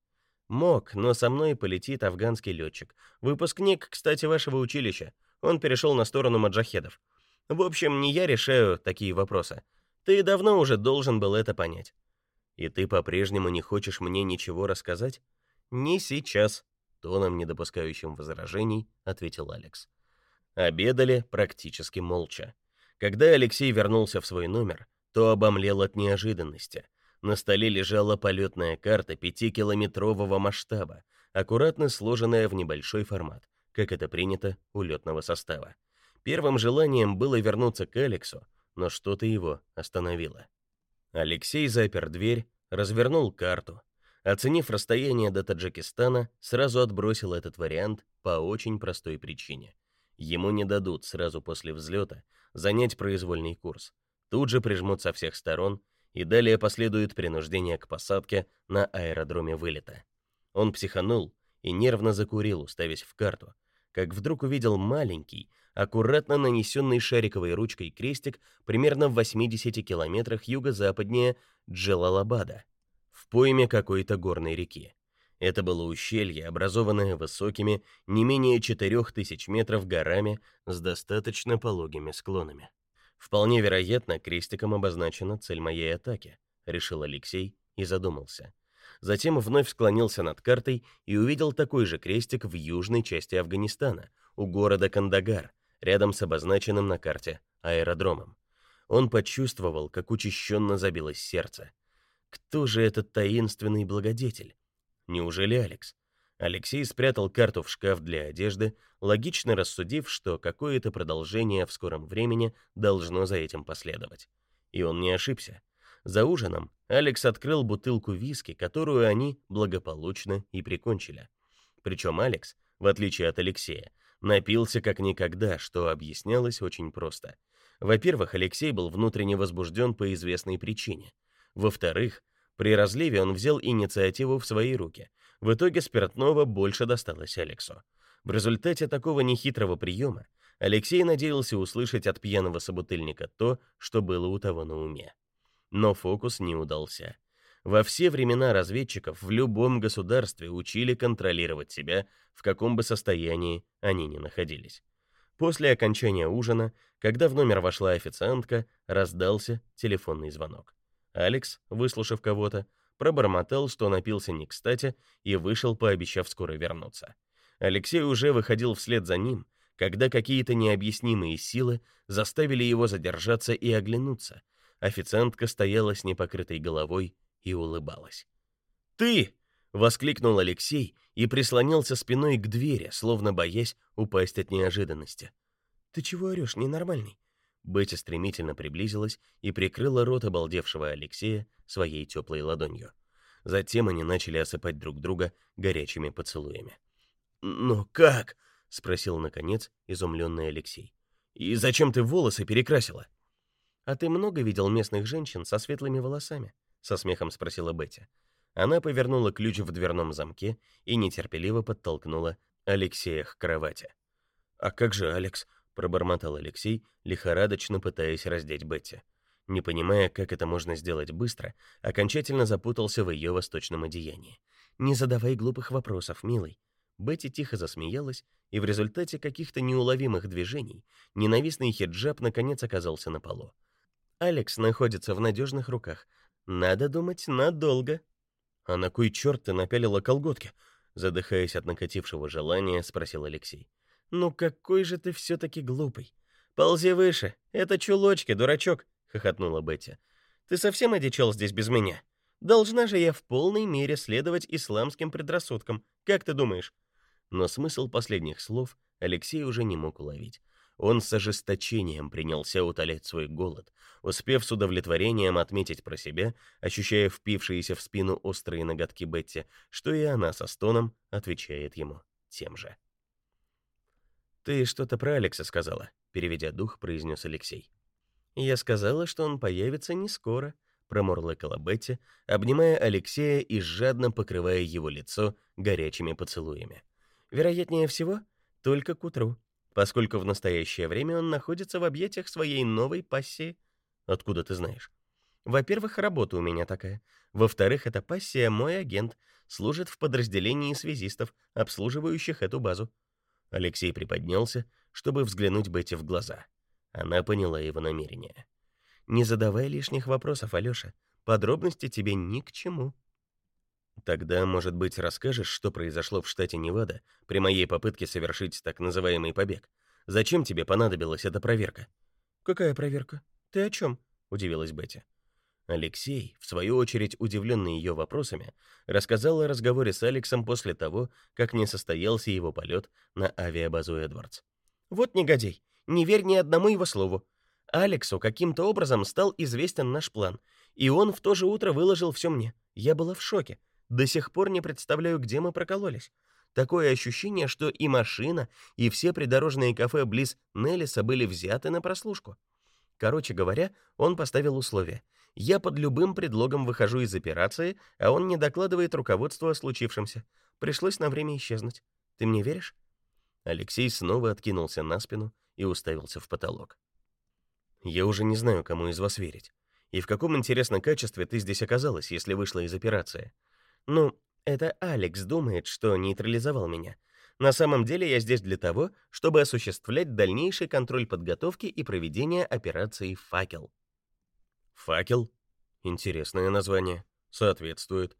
Мог, но со мной полетит афганский летчик. Выпускник, кстати, вашего училища. Он перешел на сторону маджахедов. В общем, не я решаю такие вопросы. Ты давно уже должен был это понять. И ты по-прежнему не хочешь мне ничего рассказать? Не сейчас, тоном, не допускающим возражений, ответил Алекс. Обедали практически молча. Когда Алексей вернулся в свой номер, то обомлел от неожиданности. На столе лежала полетная карта пятикилометрового масштаба, аккуратно сложенная в небольшой формат, как это принято у летного состава. Первым желанием было вернуться к Алексу, но что-то его остановило. Алексей запер дверь, развернул карту. Оценив расстояние до Таджикистана, сразу отбросил этот вариант по очень простой причине. Ему не дадут сразу после взлета занять произвольный курс. Тут же прижмут со всех сторон, и далее последует принуждение к посадке на аэродроме вылета. Он психанул и нервно закурил, уставясь в карту, как вдруг увидел маленький, аккуратно нанесенный шариковой ручкой крестик примерно в 80 километрах юго-западнее Джалалабада, в пойме какой-то горной реки. Это было ущелье, образованное высокими, не менее 4000 метров горами с достаточно пологими склонами. Вполне вероятно, крестиком обозначена цель моей атаки, решил Алексей и задумался. Затем вновь склонился над картой и увидел такой же крестик в южной части Афганистана, у города Кандагар, рядом с обозначенным на карте аэродромом. Он почувствовал, как учащенно забилось сердце. Кто же этот таинственный благодетель? Неужели Алекс? Алексей спрятал карту в шкаф для одежды, логично рассудив, что какое-то продолжение в скором времени должно за этим последовать. И он не ошибся. За ужином Алекс открыл бутылку виски, которую они благополучно и прикончили. Причем Алекс, в отличие от Алексея, напился как никогда, что объяснялось очень просто. Во-первых, Алексей был внутренне возбужден по известной причине. Во-вторых, при разливе он взял инициативу в свои руки. В итоге спиртного больше досталось Алексу. В результате такого нехитрого приема Алексей надеялся услышать от пьяного собутыльника то, что было у того на уме. Но фокус не удался. Во все времена разведчиков в любом государстве учили контролировать себя, в каком бы состоянии они ни находились. После окончания ужина, когда в номер вошла официантка, раздался телефонный звонок. Алекс, выслушав кого-то, пробормотал, что напился не кстати, и вышел, пообещав скоро вернуться. Алексей уже выходил вслед за ним, когда какие-то необъяснимые силы заставили его задержаться и оглянуться. Официантка стояла с непокрытой головой и улыбалась. «Ты!» — воскликнул Алексей и прислонился спиной к двери, словно боясь упасть от неожиданности. «Ты чего орешь, ненормальный?» Бетти стремительно приблизилась и прикрыла рот обалдевшего Алексея своей теплой ладонью. Затем они начали осыпать друг друга горячими поцелуями. "Но как?" спросил наконец изумленный Алексей. "И зачем ты волосы перекрасила?" "А ты много видел местных женщин со светлыми волосами?" со смехом спросила Бетти. Она повернула ключ в дверном замке и нетерпеливо подтолкнула Алексея к кровати. "А как же Алекс? Пробормотал Алексей, лихорадочно пытаясь раздеть Бетти. Не понимая, как это можно сделать быстро, окончательно запутался в ее восточном одеянии. Не задавай глупых вопросов, милый. Бетти тихо засмеялась, и в результате каких-то неуловимых движений ненавистный хиджаб наконец оказался на полу. Алекс находится в надежных руках. Надо думать, надолго. А на кой черт ты напялила колготки? задыхаясь от накатившего желания, спросил Алексей. «Ну какой же ты все-таки глупый! Ползи выше! Это чулочки, дурачок!» — хохотнула Бетти. «Ты совсем одичал здесь без меня? Должна же я в полной мере следовать исламским предрассудкам, как ты думаешь?» Но смысл последних слов Алексей уже не мог уловить. Он с ожесточением принялся утолять свой голод, успев с удовлетворением отметить про себя, ощущая впившиеся в спину острые ноготки Бетти, что и она со стоном отвечает ему тем же. Ты что-то про Алекса сказала, переведя дух, произнес Алексей. Я сказала, что он появится не скоро, промурлыкала Бетти, обнимая Алексея и жадно покрывая его лицо горячими поцелуями. Вероятнее всего, только к утру. поскольку в настоящее время он находится в объятиях своей новой пассии. Откуда ты знаешь? Во-первых, работа у меня такая. Во-вторых, эта пассия мой агент, служит в подразделении связистов, обслуживающих эту базу. Алексей приподнялся, чтобы взглянуть Бетти в глаза. Она поняла его намерение. Не задавай лишних вопросов, Алёша. Подробности тебе ни к чему. Тогда, может быть, расскажешь, что произошло в штате Невада при моей попытке совершить так называемый побег? Зачем тебе понадобилась эта проверка? Какая проверка? Ты о чем? удивилась Бетти. Алексей, в свою очередь удивленный ее вопросами, рассказал о разговоре с Алексом после того, как не состоялся его полет на авиабазу Эдвардс. Вот негодяй, не верь ни одному его слову. Алексу каким-то образом стал известен наш план, и он в то же утро выложил все мне. Я была в шоке. До сих пор не представляю, где мы прокололись. Такое ощущение, что и машина, и все придорожные кафе близ Неллиса были взяты на прослушку. Короче говоря, он поставил условие. Я под любым предлогом выхожу из операции, а он не докладывает руководству о случившемся. Пришлось на время исчезнуть. Ты мне веришь? Алексей снова откинулся на спину и уставился в потолок. Я уже не знаю, кому из вас верить. И в каком интересном качестве ты здесь оказалась, если вышла из операции? Ну, это Алекс думает, что нейтрализовал меня. На самом деле я здесь для того, чтобы осуществлять дальнейший контроль подготовки и проведения операции «Факел». «Факел»? Интересное название. Соответствует.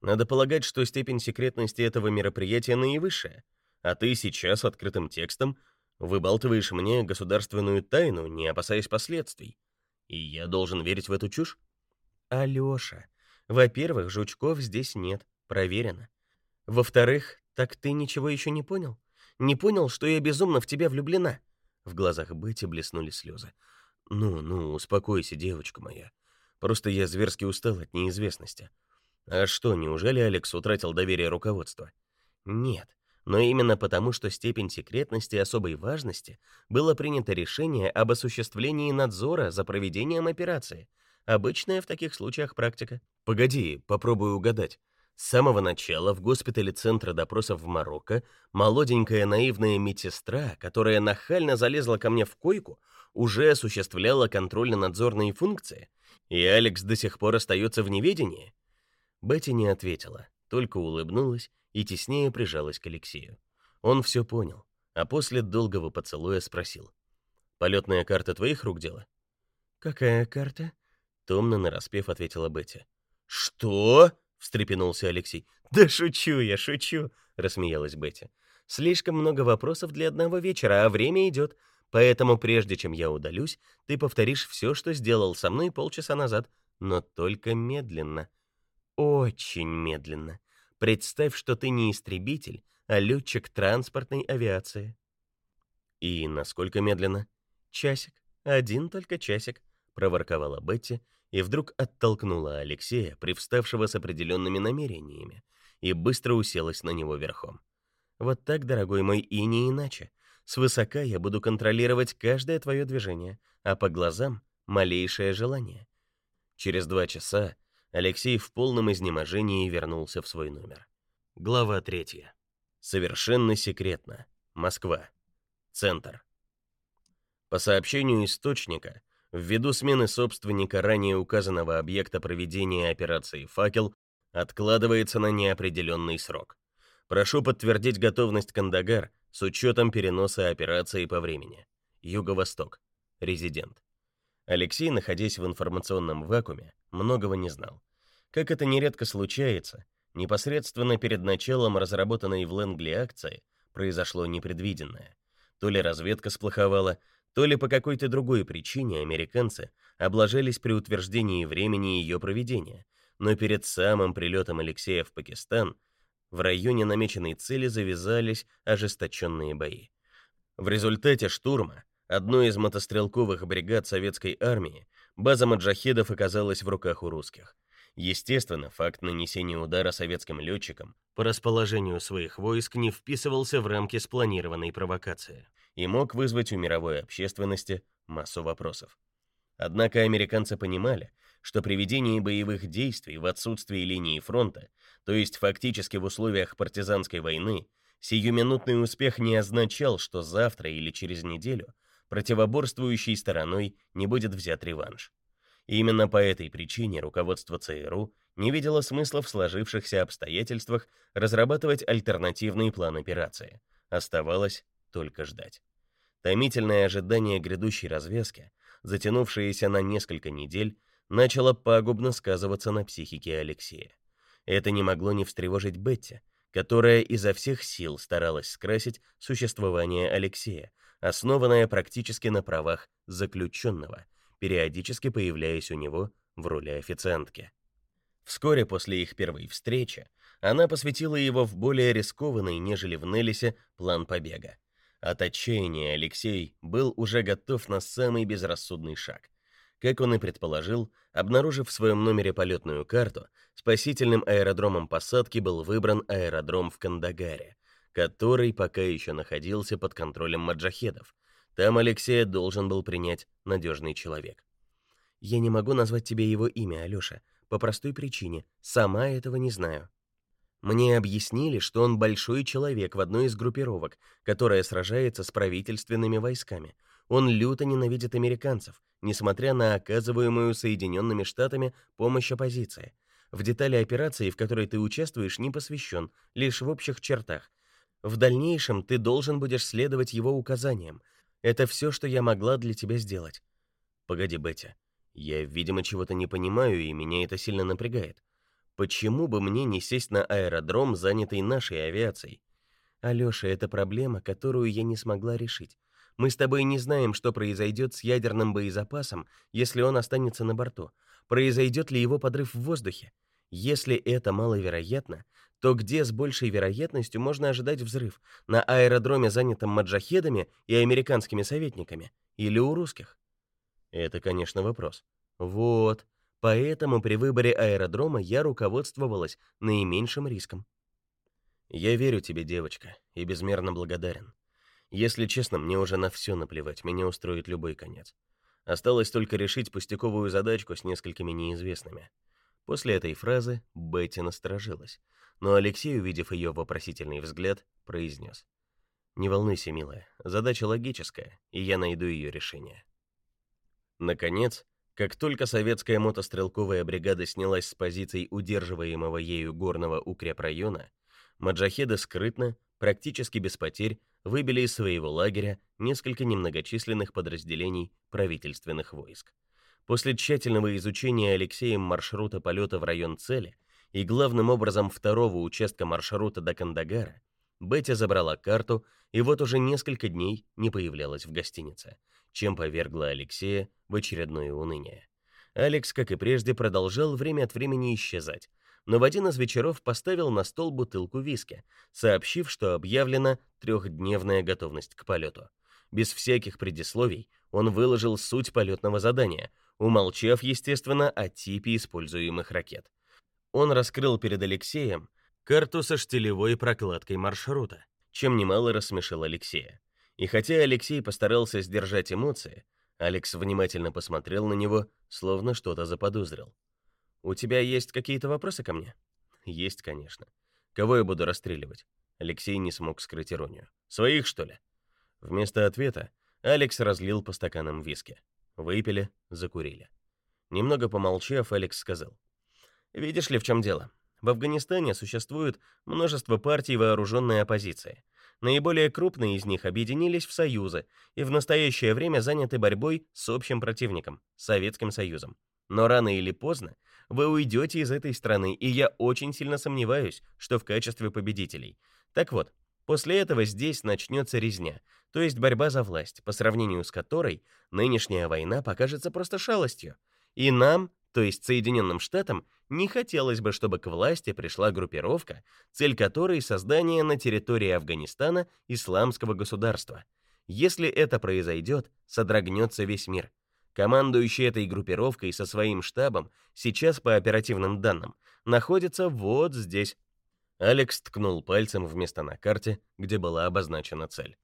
Надо полагать, что степень секретности этого мероприятия наивысшая, а ты сейчас открытым текстом выбалтываешь мне государственную тайну, не опасаясь последствий. И я должен верить в эту чушь? Алёша, во-первых, жучков здесь нет, проверено. Во-вторых, так ты ничего еще не понял? Не понял, что я безумно в тебя влюблена? В глазах Бетти блеснули слезы. Ну, ну, успокойся, девочка моя. Просто я зверски устал от неизвестности. А что, неужели Алекс утратил доверие руководства? Нет, но именно потому, что степень секретности особой важности, было принято решение об осуществлении надзора за проведением операции. Обычная в таких случаях практика. Погоди, попробую угадать. С самого начала в госпитале Центра допросов в Марокко молоденькая наивная медсестра, которая нахально залезла ко мне в койку, уже осуществляла контрольно-надзорные функции, и Алекс до сих пор остается в неведении. Бетти не ответила, только улыбнулась и теснее прижалась к Алексею. Он все понял, а после долгого поцелуя спросил: «Полетная карта твоих рук дело?" "Какая карта?" томно нараспев ответила Бетти. "Что?" Встрепенулся Алексей. "Да шучу я, шучу", рассмеялась Бетти. "Слишком много вопросов для одного вечера, а время идет. Поэтому прежде чем я удалюсь, ты повторишь все, что сделал со мной полчаса назад, но только медленно. Очень медленно. Представь, что ты не истребитель, а летчик транспортной авиации. И насколько медленно? Часик. Один только часик, проворковала Бетти и вдруг оттолкнула Алексея, привставшего с определенными намерениями, и быстро уселась на него верхом. Вот так, дорогой мой, и не иначе. Свысока я буду контролировать каждое твое движение, а по глазам малейшее желание. Через два часа Алексей в полном изнеможении вернулся в свой номер. Глава третья. Совершенно секретно. Москва. Центр. По сообщению источника, ввиду смены собственника ранее указанного объекта проведения операции «Факел» откладывается на неопределенный срок. Прошу подтвердить готовность Кандагар с учетом переноса операции по времени. Юго-Восток. Резидент. Алексей, находясь в информационном вакууме, многого не знал. Как это нередко случается, непосредственно перед началом разработанной в Лэнгли акции произошло непредвиденное. То ли разведка сплоховала, то ли по какой-то другой причине американцы обложились при утверждении времени ее проведения, но перед самым прилетом Алексея в Пакистан в районе намеченной цели завязались ожесточенные бои. В результате штурма одной из мотострелковых бригад советской армии, база маджахедов оказалась в руках у русских. Естественно, факт нанесения удара советским летчикам по расположению своих войск не вписывался в рамки спланированной провокации и мог вызвать у мировой общественности массу вопросов. Однако американцы понимали, что при ведении боевых действий в отсутствии линии фронта, то есть фактически в условиях партизанской войны, Сиюминутный успех не означал, что завтра или через неделю противоборствующей стороной не будет взят реванш. Именно по этой причине руководство ЦРУ не видело смысла в сложившихся обстоятельствах разрабатывать альтернативный план операции. Оставалось только ждать. Томительное ожидание грядущей развязки, затянувшееся на несколько недель, начало пагубно сказываться на психике Алексея. Это не могло не встревожить Бетти, которая изо всех сил старалась скрасить существование Алексея, основанное практически на правах заключенного, периодически появляясь у него в роли официантки. Вскоре после их первой встречи она посвятила его в более рискованный, нежели в Неллисе, план побега. От отчаяния Алексей был уже готов на самый безрассудный шаг. Как он и предположил, обнаружив в своем номере полетную карту, спасительным аэродромом посадки был выбран аэродром в Кандагаре, который пока еще находился под контролем маджахедов. Там Алексея должен был принять надежный человек. «Я не могу назвать тебе его имя, Алёша, по простой причине. Сама этого не знаю», мне объяснили, что он большой человек в одной из группировок, которая сражается с правительственными войсками. Он люто ненавидит американцев, несмотря на оказываемую Соединенными Штатами помощь оппозиции. В детали операции, в которой ты участвуешь, не посвящен, лишь в общих чертах. В дальнейшем ты должен будешь следовать его указаниям. Это все, что я могла для тебя сделать. Погоди, Бетти. Я, видимо, чего-то не понимаю, и меня это сильно напрягает. Почему бы мне не сесть на аэродром, занятый нашей авиацией? Алёша, это проблема, которую я не смогла решить. Мы с тобой не знаем, что произойдет с ядерным боезапасом, если он останется на борту. Произойдет ли его подрыв в воздухе? Если это маловероятно, то где с большей вероятностью можно ожидать взрыв? На аэродроме, занятом маджахедами и американскими советниками? Или у русских? Это, конечно, вопрос. Вот. Поэтому при выборе аэродрома я руководствовалась наименьшим риском. Я верю тебе, девочка, и безмерно благодарен. Если честно, мне уже на все наплевать, меня устроит любой конец. Осталось только решить пустяковую задачку с несколькими неизвестными. После этой фразы Бетти насторожилась, но Алексей, увидев ее вопросительный взгляд, произнес. «Не волнуйся, милая, задача логическая, и я найду ее решение». Наконец, как только советская мотострелковая бригада снялась с позиций удерживаемого ею горного укрепрайона, маджахеды скрытно, практически без потерь, выбили из своего лагеря несколько немногочисленных подразделений правительственных войск. После тщательного изучения Алексеем маршрута полета в район цели и главным образом второго участка маршрута до Кандагара, Бетти забрала карту и вот уже несколько дней не появлялась в гостинице, чем повергла Алексея в очередное уныние. Алекс, как и прежде, продолжал время от времени исчезать, но в один из вечеров поставил на стол бутылку виски, сообщив, что объявлена трехдневная готовность к полету. Без всяких предисловий он выложил суть полетного задания, умолчав, естественно, о типе используемых ракет. Он раскрыл перед Алексеем карту со штилевой прокладкой маршрута, чем немало рассмешил Алексея. И хотя Алексей постарался сдержать эмоции, Алекс внимательно посмотрел на него, словно что-то заподозрил. «У тебя есть какие-то вопросы ко мне?» «Есть, конечно. Кого я буду расстреливать?» Алексей не смог скрыть иронию. «Своих, что ли?» Вместо ответа Алекс разлил по стаканам виски. Выпили, закурили. Немного помолчав, Алекс сказал. «Видишь ли, в чем дело? В Афганистане существует множество партий вооруженной оппозиции. Наиболее крупные из них объединились в союзы и в настоящее время заняты борьбой с общим противником Советским Союзом. Но рано или поздно вы уйдете из этой страны, и я очень сильно сомневаюсь, что в качестве победителей. Так вот, после этого здесь начнется резня, то есть борьба за власть, по сравнению с которой нынешняя война покажется просто шалостью. И нам, то есть Соединенным Штатам, не хотелось бы, чтобы к власти пришла группировка, цель которой создание на территории Афганистана исламского государства. Если это произойдет, содрогнется весь мир. Командующий этой группировкой со своим штабом сейчас по оперативным данным находится вот здесь. Алекс ткнул пальцем в место на карте, где была обозначена цель.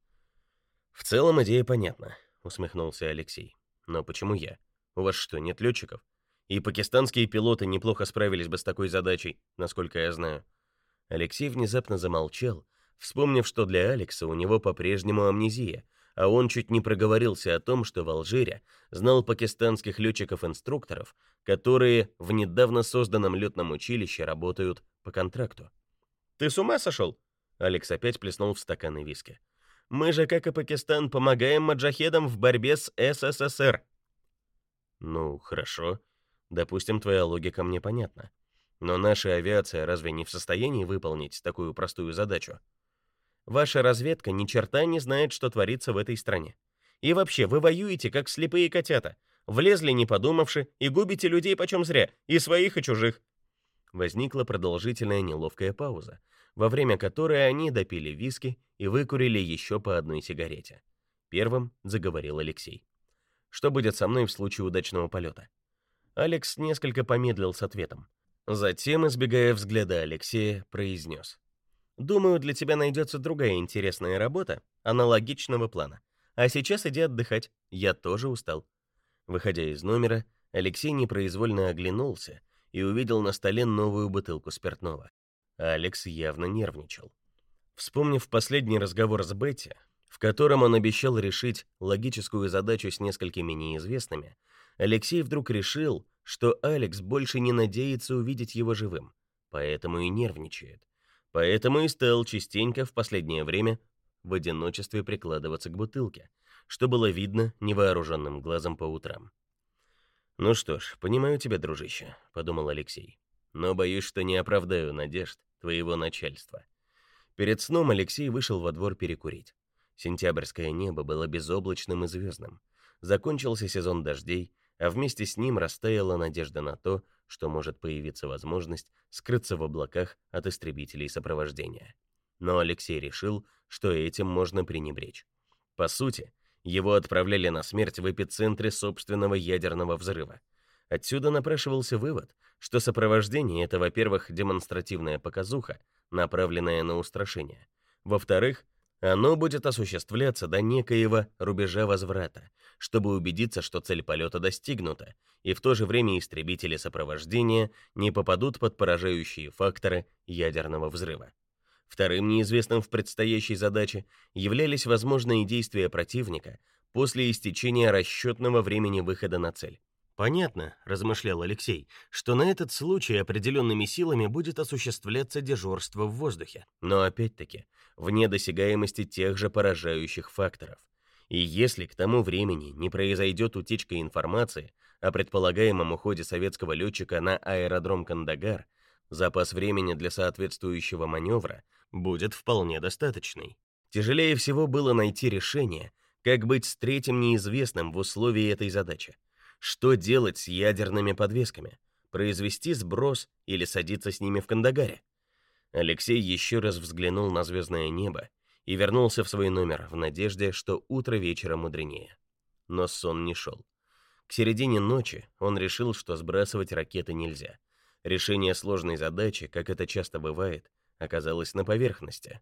В целом идея понятна, усмехнулся Алексей. Но почему я? У вас что, нет летчиков? И пакистанские пилоты неплохо справились бы с такой задачей, насколько я знаю. Алексей внезапно замолчал, вспомнив, что для Алекса у него по-прежнему амнезия, а он чуть не проговорился о том, что в Алжире знал пакистанских летчиков-инструкторов, которые в недавно созданном летном училище работают по контракту. «Ты с ума сошел?» Алекс опять плеснул в стаканы виски. «Мы же, как и Пакистан, помогаем маджахедам в борьбе с СССР». «Ну, хорошо. Допустим, твоя логика мне понятна. Но наша авиация разве не в состоянии выполнить такую простую задачу?» Ваша разведка ни черта не знает, что творится в этой стране. И вообще, вы воюете как слепые котята. Влезли не подумавши и губите людей почем зря, и своих, и чужих. Возникла продолжительная неловкая пауза, во время которой они допили виски и выкурили еще по одной сигарете. Первым заговорил Алексей. Что будет со мной в случае удачного полета? Алекс несколько помедлил с ответом. Затем, избегая взгляда Алексея, произнес. Думаю, для тебя найдется другая интересная работа, аналогичного плана. А сейчас иди отдыхать. Я тоже устал. Выходя из номера, Алексей непроизвольно оглянулся и увидел на столе новую бутылку спиртного. Алекс явно нервничал. Вспомнив последний разговор с Бетти, в котором он обещал решить логическую задачу с несколькими неизвестными, Алексей вдруг решил, что Алекс больше не надеется увидеть его живым, поэтому и нервничает. Поэтому и стал частенько в последнее время в одиночестве прикладываться к бутылке, что было видно невооруженным глазом по утрам. «Ну что ж, понимаю тебя, дружище», — подумал Алексей. «Но боюсь, что не оправдаю надежд твоего начальства». Перед сном Алексей вышел во двор перекурить. Сентябрьское небо было безоблачным и звездным. Закончился сезон дождей, а вместе с ним растаяла надежда на то, что может появиться возможность скрыться в облаках от истребителей сопровождения. Но Алексей решил, что этим можно пренебречь. По сути, его отправляли на смерть в эпицентре собственного ядерного взрыва. Отсюда напрашивался вывод, что сопровождение это, во-первых, демонстративная показуха, направленная на устрашение. Во-вторых, оно будет осуществляться до некоего рубежа возврата, чтобы убедиться, что цель полета достигнута, и в то же время истребители сопровождения не попадут под поражающие факторы ядерного взрыва. Вторым неизвестным в предстоящей задаче являлись возможные действия противника после истечения расчетного времени выхода на цель. Понятно, размышлял Алексей, что на этот случай определенными силами будет осуществляться дежурство в воздухе. Но опять-таки, вне досягаемости тех же поражающих факторов. И если к тому времени не произойдет утечка информации о предполагаемом уходе советского летчика на аэродром Кандагар, запас времени для соответствующего маневра будет вполне достаточный. Тяжелее всего было найти решение, как быть с третьим неизвестным в условии этой задачи. Что делать с ядерными подвесками? Произвести сброс или садиться с ними в Кандагаре? Алексей еще раз взглянул на звездное небо и вернулся в свой номер в надежде, что утро вечера мудренее. Но сон не шел. К середине ночи он решил, что сбрасывать ракеты нельзя. Решение сложной задачи, как это часто бывает, оказалось на поверхности.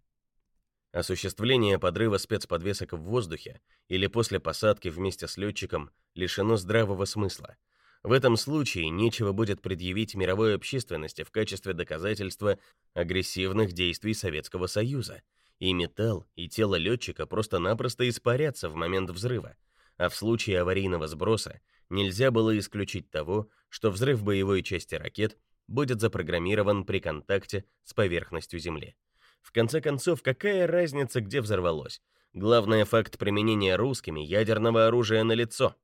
Осуществление подрыва спецподвесок в воздухе или после посадки вместе с летчиком лишено здравого смысла. В этом случае нечего будет предъявить мировой общественности в качестве доказательства агрессивных действий Советского Союза. И металл, и тело летчика просто-напросто испарятся в момент взрыва. А в случае аварийного сброса нельзя было исключить того, что взрыв боевой части ракет будет запрограммирован при контакте с поверхностью Земли. В конце концов, какая разница, где взорвалось? Главный факт применения русскими ядерного оружия на лицо.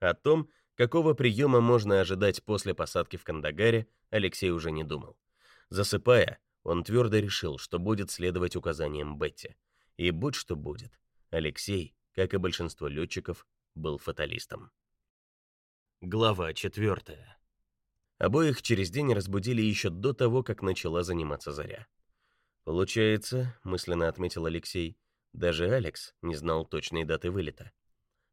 О том, какого приема можно ожидать после посадки в Кандагаре, Алексей уже не думал. Засыпая, он твердо решил, что будет следовать указаниям Бетти. И будь что будет, Алексей, как и большинство летчиков, был фаталистом. Глава четвертая. Обоих через день разбудили еще до того, как начала заниматься заря. Получается, мысленно отметил Алексей, даже Алекс не знал точной даты вылета.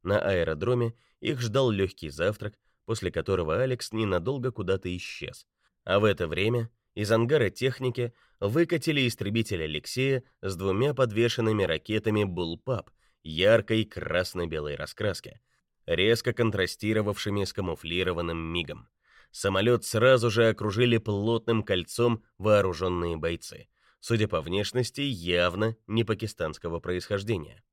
На аэродроме их ждал легкий завтрак, после которого Алекс ненадолго куда-то исчез. А в это время из ангара техники выкатили истребитель Алексея с двумя подвешенными ракетами Bullpup яркой красно-белой раскраски, резко контрастировавшими с камуфлированным мигом. Самолет сразу же окружили плотным кольцом вооруженные бойцы. судя по внешности, явно не пакистанского происхождения.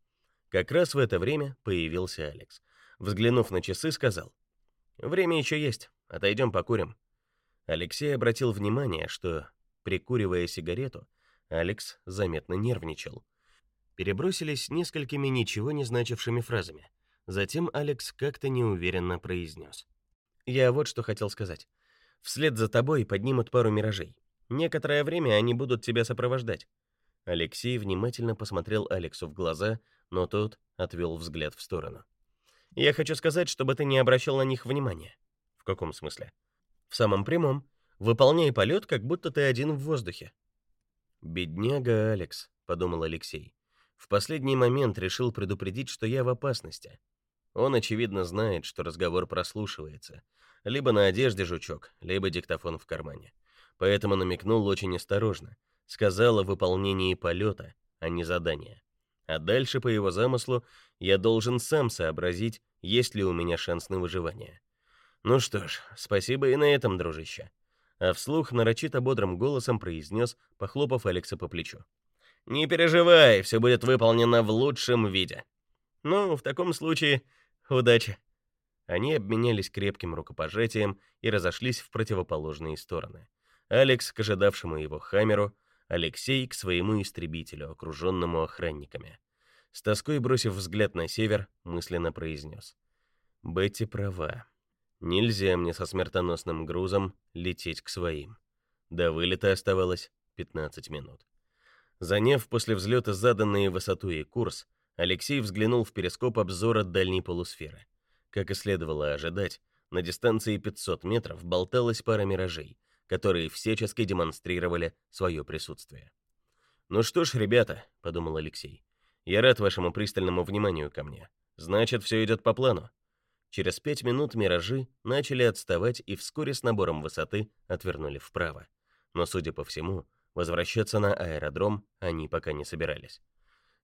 Как раз в это время появился Алекс. Взглянув на часы, сказал: "Время еще есть. Отойдем покурим". Алексей обратил внимание, что прикуривая сигарету, Алекс заметно нервничал. Перебросились несколькими ничего не значившими фразами. Затем Алекс как-то неуверенно произнес. «Я вот что хотел сказать. Вслед за тобой поднимут пару миражей. Некоторое время они будут тебя сопровождать». Алексей внимательно посмотрел Алексу в глаза, но тот отвел взгляд в сторону. «Я хочу сказать, чтобы ты не обращал на них внимания». «В каком смысле?» «В самом прямом. Выполняй полет, как будто ты один в воздухе». «Бедняга Алекс», — подумал Алексей. В последний момент решил предупредить, что я в опасности. Он, очевидно, знает, что разговор прослушивается. Либо на одежде жучок, либо диктофон в кармане. Поэтому намекнул очень осторожно. Сказал о выполнении полета, а не задания. А дальше, по его замыслу, я должен сам сообразить, есть ли у меня шанс на выживание. Ну что ж, спасибо и на этом, дружище. А вслух нарочито бодрым голосом произнес, похлопав Алекса по плечу. Не переживай, все будет выполнено в лучшем виде. Ну, в таком случае, удачи. Они обменялись крепким рукопожатием и разошлись в противоположные стороны. Алекс к ожидавшему его Хамеру, Алексей к своему истребителю, окруженному охранниками. С тоской бросив взгляд на север, мысленно произнес. «Бетти права. Нельзя мне со смертоносным грузом лететь к своим. До вылета оставалось 15 минут. Заняв после взлета заданные высоту и курс, Алексей взглянул в перископ обзора дальней полусферы. Как и следовало ожидать, на дистанции 500 метров болталась пара миражей, которые всячески демонстрировали свое присутствие. «Ну что ж, ребята», — подумал Алексей, — «я рад вашему пристальному вниманию ко мне. Значит, все идет по плану». Через пять минут миражи начали отставать и вскоре с набором высоты отвернули вправо. Но, судя по всему, Возвращаться на аэродром они пока не собирались.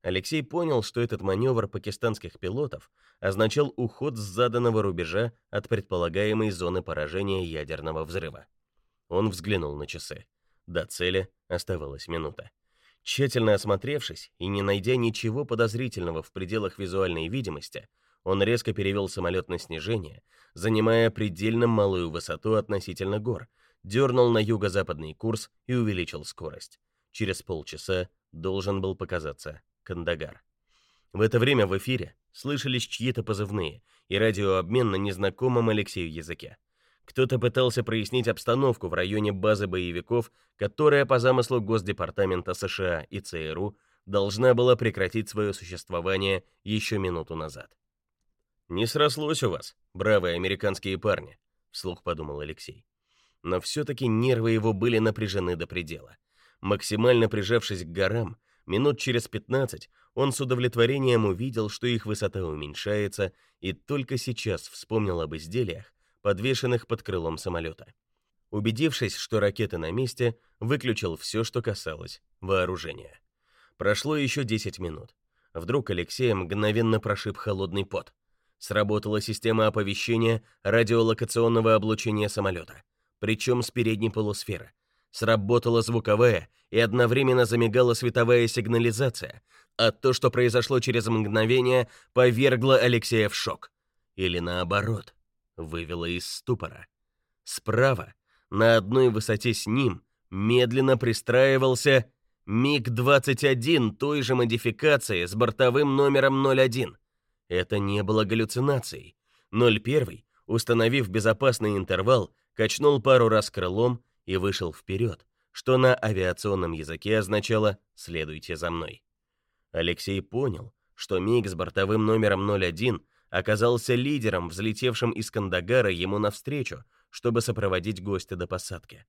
Алексей понял, что этот маневр пакистанских пилотов означал уход с заданного рубежа от предполагаемой зоны поражения ядерного взрыва. Он взглянул на часы. До цели оставалась минута. Тщательно осмотревшись и не найдя ничего подозрительного в пределах визуальной видимости, он резко перевел самолет на снижение, занимая предельно малую высоту относительно гор, дернул на юго-западный курс и увеличил скорость. Через полчаса должен был показаться Кандагар. В это время в эфире слышались чьи-то позывные и радиообмен на незнакомом Алексею языке. Кто-то пытался прояснить обстановку в районе базы боевиков, которая по замыслу Госдепартамента США и ЦРУ должна была прекратить свое существование еще минуту назад. «Не срослось у вас, бравые американские парни», — вслух подумал Алексей но все-таки нервы его были напряжены до предела. Максимально прижавшись к горам, минут через 15 он с удовлетворением увидел, что их высота уменьшается, и только сейчас вспомнил об изделиях, подвешенных под крылом самолета. Убедившись, что ракеты на месте, выключил все, что касалось вооружения. Прошло еще 10 минут. Вдруг Алексея мгновенно прошиб холодный пот. Сработала система оповещения радиолокационного облучения самолета причем с передней полусферы. Сработала звуковая и одновременно замигала световая сигнализация, а то, что произошло через мгновение, повергло Алексея в шок. Или наоборот, вывело из ступора. Справа, на одной высоте с ним, медленно пристраивался МиГ-21 той же модификации с бортовым номером 01. Это не было галлюцинацией. 01, установив безопасный интервал, качнул пару раз крылом и вышел вперед, что на авиационном языке означало «следуйте за мной». Алексей понял, что МиГ с бортовым номером 01 оказался лидером, взлетевшим из Кандагара ему навстречу, чтобы сопроводить гостя до посадки.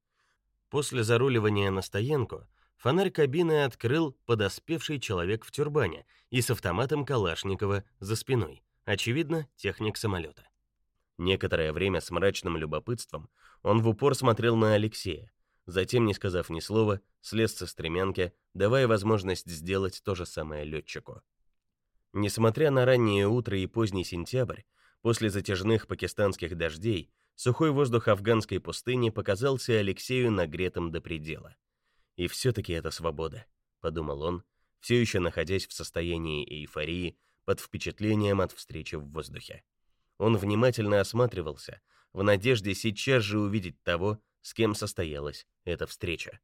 После заруливания на стоянку фонарь кабины открыл подоспевший человек в тюрбане и с автоматом Калашникова за спиной, очевидно, техник самолета. Некоторое время с мрачным любопытством он в упор смотрел на Алексея, затем, не сказав ни слова, слез со стремянки, давая возможность сделать то же самое летчику. Несмотря на раннее утро и поздний сентябрь, после затяжных пакистанских дождей, сухой воздух афганской пустыни показался Алексею нагретым до предела. И все-таки это свобода, подумал он, все еще находясь в состоянии эйфории под впечатлением от встречи в воздухе. Он внимательно осматривался, в надежде сейчас же увидеть того, с кем состоялась эта встреча.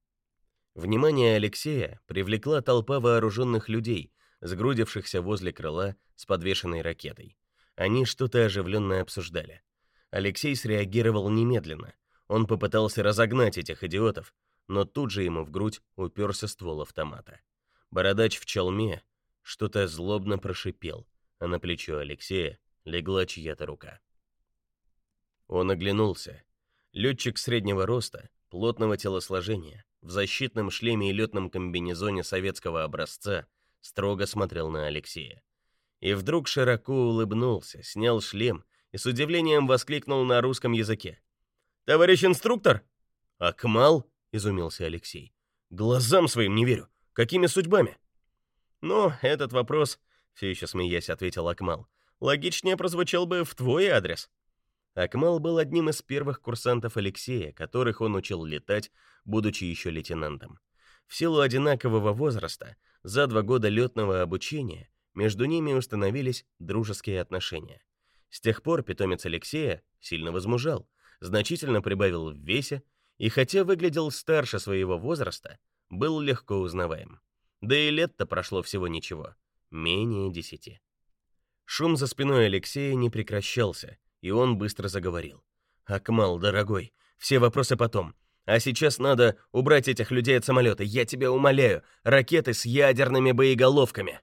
Внимание Алексея привлекла толпа вооруженных людей, сгрудившихся возле крыла с подвешенной ракетой. Они что-то оживленно обсуждали. Алексей среагировал немедленно. Он попытался разогнать этих идиотов, но тут же ему в грудь уперся ствол автомата. Бородач в челме что-то злобно прошипел, а на плечо Алексея легла чья-то рука. Он оглянулся. Летчик среднего роста, плотного телосложения, в защитном шлеме и летном комбинезоне советского образца, строго смотрел на Алексея. И вдруг широко улыбнулся, снял шлем и с удивлением воскликнул на русском языке. «Товарищ инструктор!» «Акмал?» — изумился Алексей. «Глазам своим не верю. Какими судьбами?» «Ну, этот вопрос...» — все еще смеясь ответил Акмал. «Логичнее прозвучал бы в твой адрес». Акмал был одним из первых курсантов Алексея, которых он учил летать, будучи еще лейтенантом. В силу одинакового возраста, за два года летного обучения, между ними установились дружеские отношения. С тех пор питомец Алексея сильно возмужал, значительно прибавил в весе и, хотя выглядел старше своего возраста, был легко узнаваем. Да и лет-то прошло всего ничего, менее десяти. Шум за спиной Алексея не прекращался, и он быстро заговорил. «Акмал, дорогой, все вопросы потом. А сейчас надо убрать этих людей от самолета. Я тебя умоляю, ракеты с ядерными боеголовками».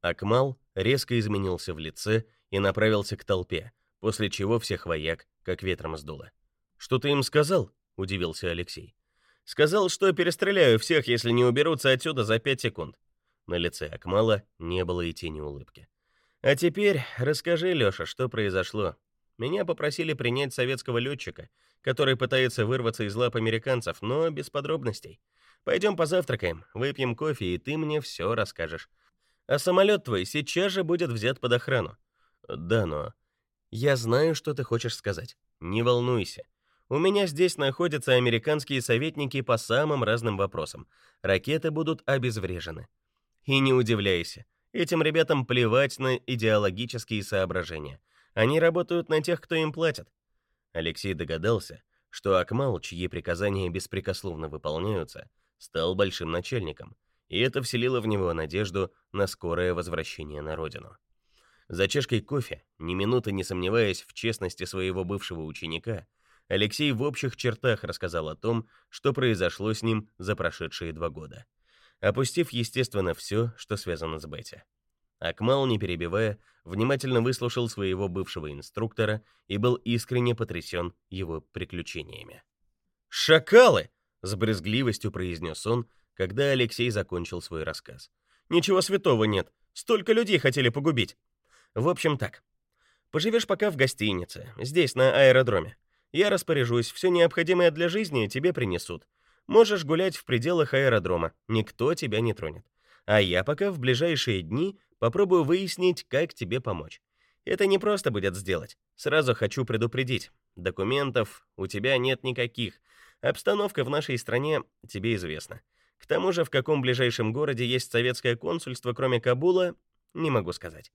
Акмал резко изменился в лице и направился к толпе, после чего всех вояк как ветром сдуло. «Что ты им сказал?» — удивился Алексей. «Сказал, что перестреляю всех, если не уберутся отсюда за пять секунд». На лице Акмала не было и тени улыбки. А теперь расскажи, Лёша, что произошло. Меня попросили принять советского летчика, который пытается вырваться из лап американцев, но без подробностей. Пойдем позавтракаем, выпьем кофе, и ты мне все расскажешь. А самолет твой сейчас же будет взят под охрану. Да, но я знаю, что ты хочешь сказать. Не волнуйся. У меня здесь находятся американские советники по самым разным вопросам. Ракеты будут обезврежены. И не удивляйся. Этим ребятам плевать на идеологические соображения. Они работают на тех, кто им платит. Алексей догадался, что Акмал, чьи приказания беспрекословно выполняются, стал большим начальником, и это вселило в него надежду на скорое возвращение на родину. За чашкой кофе, ни минуты не сомневаясь в честности своего бывшего ученика, Алексей в общих чертах рассказал о том, что произошло с ним за прошедшие два года опустив, естественно, все, что связано с Бетти. Акмал, не перебивая, внимательно выслушал своего бывшего инструктора и был искренне потрясен его приключениями. «Шакалы!» — с брезгливостью произнес он, когда Алексей закончил свой рассказ. «Ничего святого нет. Столько людей хотели погубить. В общем так. Поживешь пока в гостинице, здесь, на аэродроме. Я распоряжусь, все необходимое для жизни тебе принесут. Можешь гулять в пределах аэродрома, никто тебя не тронет. А я пока в ближайшие дни попробую выяснить, как тебе помочь. Это не просто будет сделать. Сразу хочу предупредить. Документов у тебя нет никаких. Обстановка в нашей стране тебе известна. К тому же, в каком ближайшем городе есть советское консульство, кроме Кабула, не могу сказать.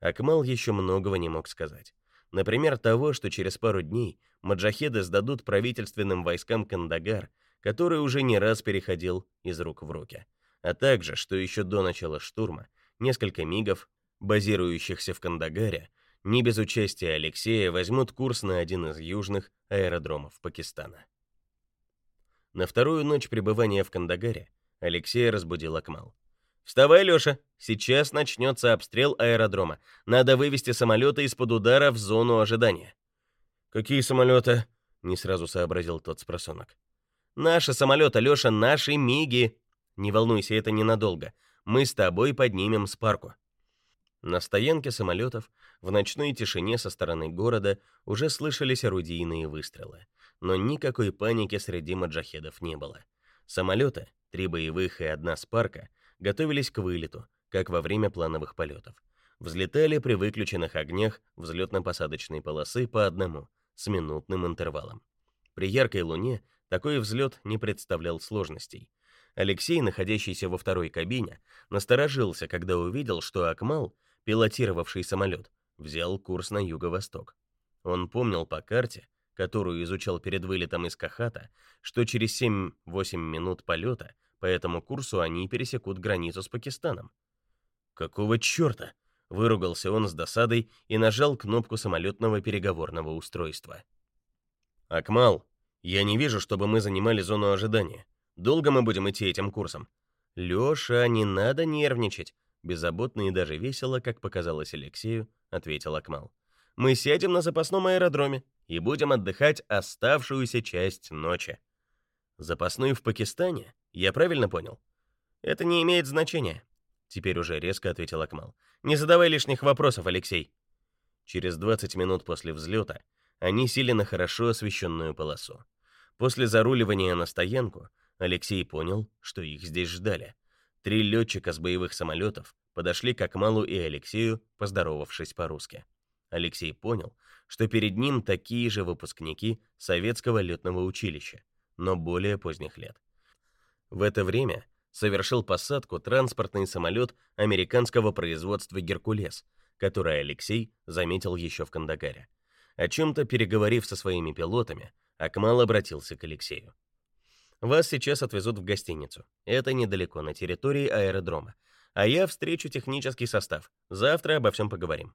Акмал еще многого не мог сказать. Например, того, что через пару дней маджахеды сдадут правительственным войскам Кандагар, который уже не раз переходил из рук в руки, а также, что еще до начала штурма несколько мигов, базирующихся в Кандагаре, не без участия Алексея возьмут курс на один из южных аэродромов Пакистана. На вторую ночь пребывания в Кандагаре Алексея разбудил Акмал. «Вставай, Лёша, сейчас начнется обстрел аэродрома. Надо вывести самолеты из-под удара в зону ожидания». «Какие самолеты?» — не сразу сообразил тот спросонок. Наши самолеты, Лёша, наши миги. Не волнуйся, это ненадолго. Мы с тобой поднимем с парку. На стоянке самолетов в ночной тишине со стороны города уже слышались орудийные выстрелы, но никакой паники среди маджахедов не было. Самолеты, три боевых и одна с парка, готовились к вылету, как во время плановых полетов. Взлетали при выключенных огнях взлетно-посадочной полосы по одному, с минутным интервалом. При яркой луне такой взлет не представлял сложностей. Алексей, находящийся во второй кабине, насторожился, когда увидел, что Акмал, пилотировавший самолет, взял курс на юго-восток. Он помнил по карте, которую изучал перед вылетом из Кахата, что через 7-8 минут полета по этому курсу они пересекут границу с Пакистаном. «Какого черта?» — выругался он с досадой и нажал кнопку самолетного переговорного устройства. «Акмал, я не вижу, чтобы мы занимали зону ожидания. Долго мы будем идти этим курсом?» «Лёша, не надо нервничать», — беззаботно и даже весело, как показалось Алексею, ответил Акмал. «Мы сядем на запасном аэродроме и будем отдыхать оставшуюся часть ночи». «Запасной в Пакистане? Я правильно понял?» «Это не имеет значения. Теперь уже резко ответил Акмал. Не задавай лишних вопросов, Алексей. Через 20 минут после взлета они сели на хорошо освещенную полосу. После заруливания на стоянку Алексей понял, что их здесь ждали. Три летчика с боевых самолетов подошли к Акмалу и Алексею, поздоровавшись по-русски. Алексей понял, что перед ним такие же выпускники советского летного училища, но более поздних лет. В это время совершил посадку транспортный самолет американского производства «Геркулес», который Алексей заметил еще в Кандагаре. О чем-то переговорив со своими пилотами, Акмал обратился к Алексею. «Вас сейчас отвезут в гостиницу. Это недалеко, на территории аэродрома. А я встречу технический состав. Завтра обо всем поговорим».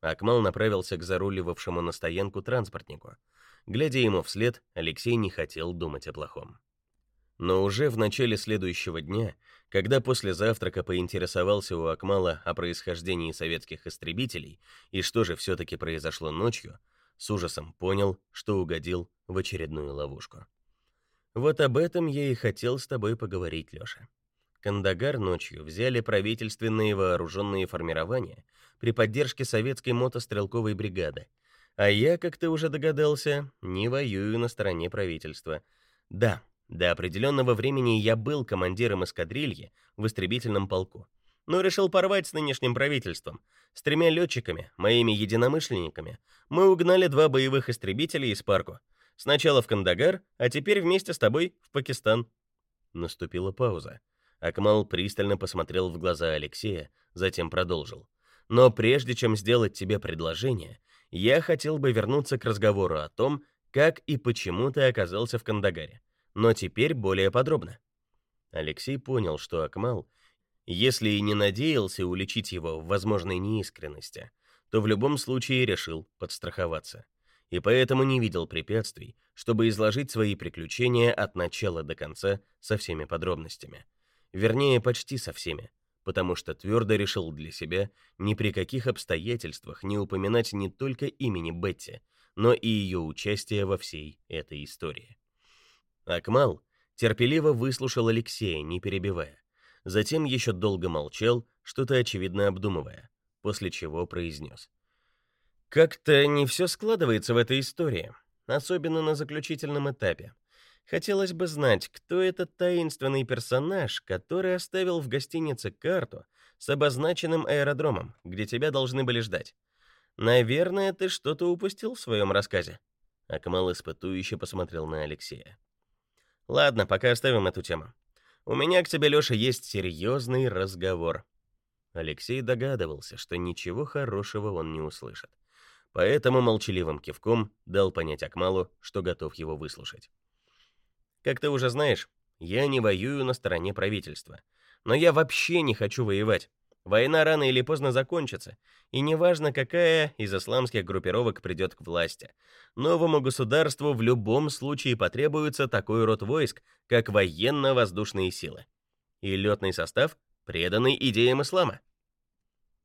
Акмал направился к заруливавшему на стоянку транспортнику. Глядя ему вслед, Алексей не хотел думать о плохом. Но уже в начале следующего дня, когда после завтрака поинтересовался у Акмала о происхождении советских истребителей и что же все таки произошло ночью, с ужасом понял, что угодил в очередную ловушку. Вот об этом я и хотел с тобой поговорить, Лёша. Кандагар ночью взяли правительственные вооруженные формирования при поддержке советской мотострелковой бригады. А я, как ты уже догадался, не воюю на стороне правительства. Да, до определенного времени я был командиром эскадрильи в истребительном полку, но решил порвать с нынешним правительством. С тремя летчиками, моими единомышленниками, мы угнали два боевых истребителя из парку. Сначала в Кандагар, а теперь вместе с тобой в Пакистан. Наступила пауза. Акмал пристально посмотрел в глаза Алексея, затем продолжил. Но прежде чем сделать тебе предложение, я хотел бы вернуться к разговору о том, как и почему ты оказался в Кандагаре но теперь более подробно. Алексей понял, что Акмал, если и не надеялся уличить его в возможной неискренности, то в любом случае решил подстраховаться. И поэтому не видел препятствий, чтобы изложить свои приключения от начала до конца со всеми подробностями. Вернее, почти со всеми, потому что твердо решил для себя ни при каких обстоятельствах не упоминать не только имени Бетти, но и ее участие во всей этой истории. Акмал терпеливо выслушал Алексея, не перебивая. Затем еще долго молчал, что-то очевидно обдумывая, после чего произнес. «Как-то не все складывается в этой истории, особенно на заключительном этапе. Хотелось бы знать, кто этот таинственный персонаж, который оставил в гостинице карту с обозначенным аэродромом, где тебя должны были ждать. Наверное, ты что-то упустил в своем рассказе». Акмал испытующе посмотрел на Алексея. Ладно, пока оставим эту тему. У меня к тебе, Лёша, есть серьезный разговор. Алексей догадывался, что ничего хорошего он не услышит. Поэтому молчаливым кивком дал понять Акмалу, что готов его выслушать. Как ты уже знаешь, я не воюю на стороне правительства, но я вообще не хочу воевать. Война рано или поздно закончится, и неважно, какая из исламских группировок придет к власти. Новому государству в любом случае потребуется такой род войск, как военно-воздушные силы. И летный состав, преданный идеям ислама.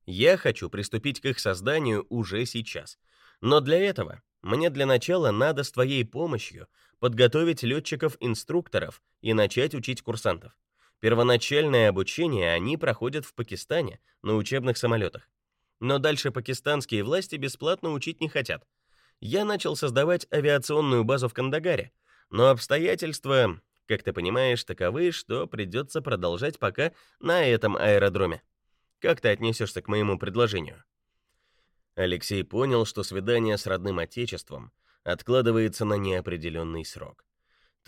Я хочу приступить к их созданию уже сейчас. Но для этого мне для начала надо с твоей помощью подготовить летчиков-инструкторов и начать учить курсантов. Первоначальное обучение они проходят в Пакистане на учебных самолетах. Но дальше пакистанские власти бесплатно учить не хотят. Я начал создавать авиационную базу в Кандагаре, но обстоятельства, как ты понимаешь, таковы, что придется продолжать пока на этом аэродроме. Как ты отнесешься к моему предложению? Алексей понял, что свидание с родным отечеством откладывается на неопределенный срок.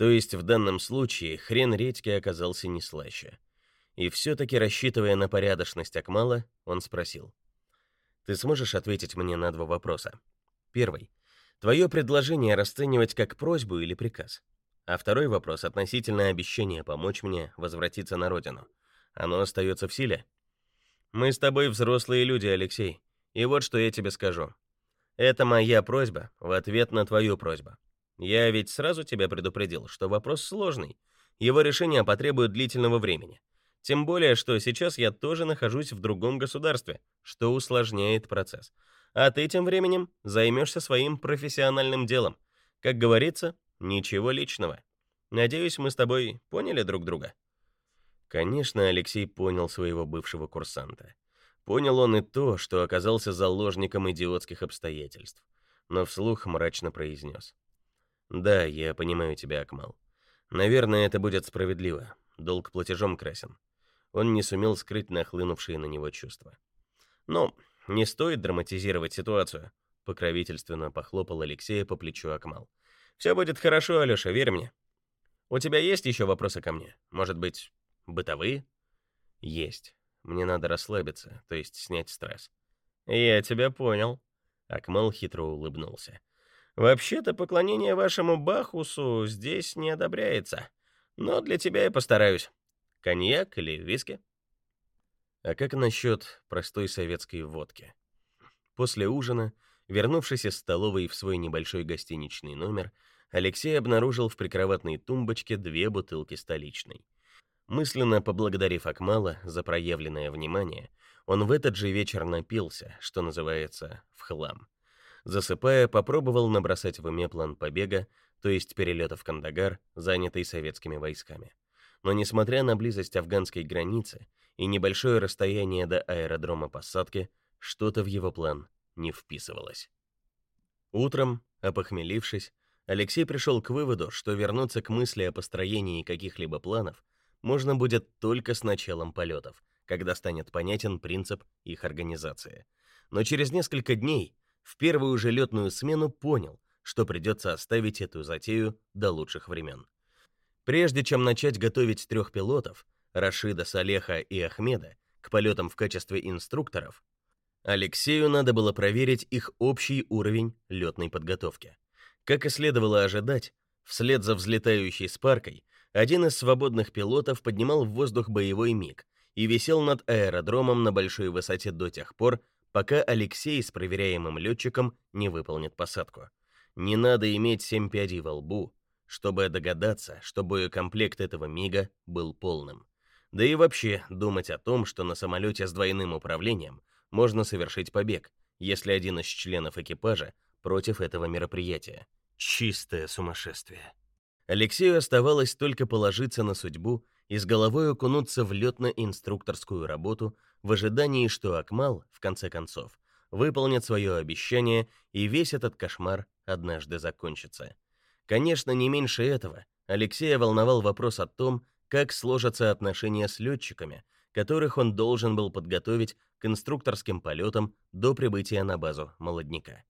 То есть в данном случае хрен редьки оказался не слаще. И все-таки, рассчитывая на порядочность Акмала, он спросил. «Ты сможешь ответить мне на два вопроса? Первый. Твое предложение расценивать как просьбу или приказ? А второй вопрос относительно обещания помочь мне возвратиться на родину. Оно остается в силе?» «Мы с тобой взрослые люди, Алексей. И вот что я тебе скажу. Это моя просьба в ответ на твою просьбу. Я ведь сразу тебя предупредил, что вопрос сложный. Его решение потребует длительного времени. Тем более, что сейчас я тоже нахожусь в другом государстве, что усложняет процесс. А ты тем временем займешься своим профессиональным делом. Как говорится, ничего личного. Надеюсь, мы с тобой поняли друг друга. Конечно, Алексей понял своего бывшего курсанта. Понял он и то, что оказался заложником идиотских обстоятельств, но вслух мрачно произнес. «Да, я понимаю тебя, Акмал. Наверное, это будет справедливо. Долг платежом красен». Он не сумел скрыть нахлынувшие на него чувства. «Но не стоит драматизировать ситуацию», — покровительственно похлопал Алексея по плечу Акмал. «Все будет хорошо, Алёша, верь мне. У тебя есть еще вопросы ко мне? Может быть, бытовые?» «Есть. Мне надо расслабиться, то есть снять стресс. Я тебя понял. Акмал хитро улыбнулся. Вообще-то поклонение вашему Бахусу здесь не одобряется, но для тебя я постараюсь. Коньяк или виски? А как насчет простой советской водки? После ужина, вернувшись из столовой в свой небольшой гостиничный номер, Алексей обнаружил в прикроватной тумбочке две бутылки столичной. Мысленно поблагодарив Акмала за проявленное внимание, он в этот же вечер напился, что называется, в хлам. Засыпая, попробовал набросать в уме план побега, то есть перелета в Кандагар, занятый советскими войсками. Но несмотря на близость афганской границы и небольшое расстояние до аэродрома посадки, что-то в его план не вписывалось. Утром, опохмелившись, Алексей пришел к выводу, что вернуться к мысли о построении каких-либо планов можно будет только с началом полетов, когда станет понятен принцип их организации. Но через несколько дней, в первую же летную смену, понял, что придется оставить эту затею до лучших времен. Прежде чем начать готовить трех пилотов, Рашида, Салеха и Ахмеда, к полетам в качестве инструкторов, Алексею надо было проверить их общий уровень летной подготовки. Как и следовало ожидать, вслед за взлетающей спаркой один из свободных пилотов поднимал в воздух боевой МиГ и висел над аэродромом на большой высоте до тех пор, пока Алексей с проверяемым летчиком не выполнит посадку. Не надо иметь семь пядей во лбу, чтобы догадаться, что боекомплект этого МиГа был полным. Да и вообще думать о том, что на самолете с двойным управлением можно совершить побег, если один из членов экипажа против этого мероприятия. Чистое сумасшествие. Алексею оставалось только положиться на судьбу и с головой окунуться в летно-инструкторскую работу в ожидании, что Акмал, в конце концов, выполнит свое обещание и весь этот кошмар однажды закончится. Конечно, не меньше этого Алексея волновал вопрос о том, как сложатся отношения с летчиками, которых он должен был подготовить к инструкторским полетам до прибытия на базу молодняка.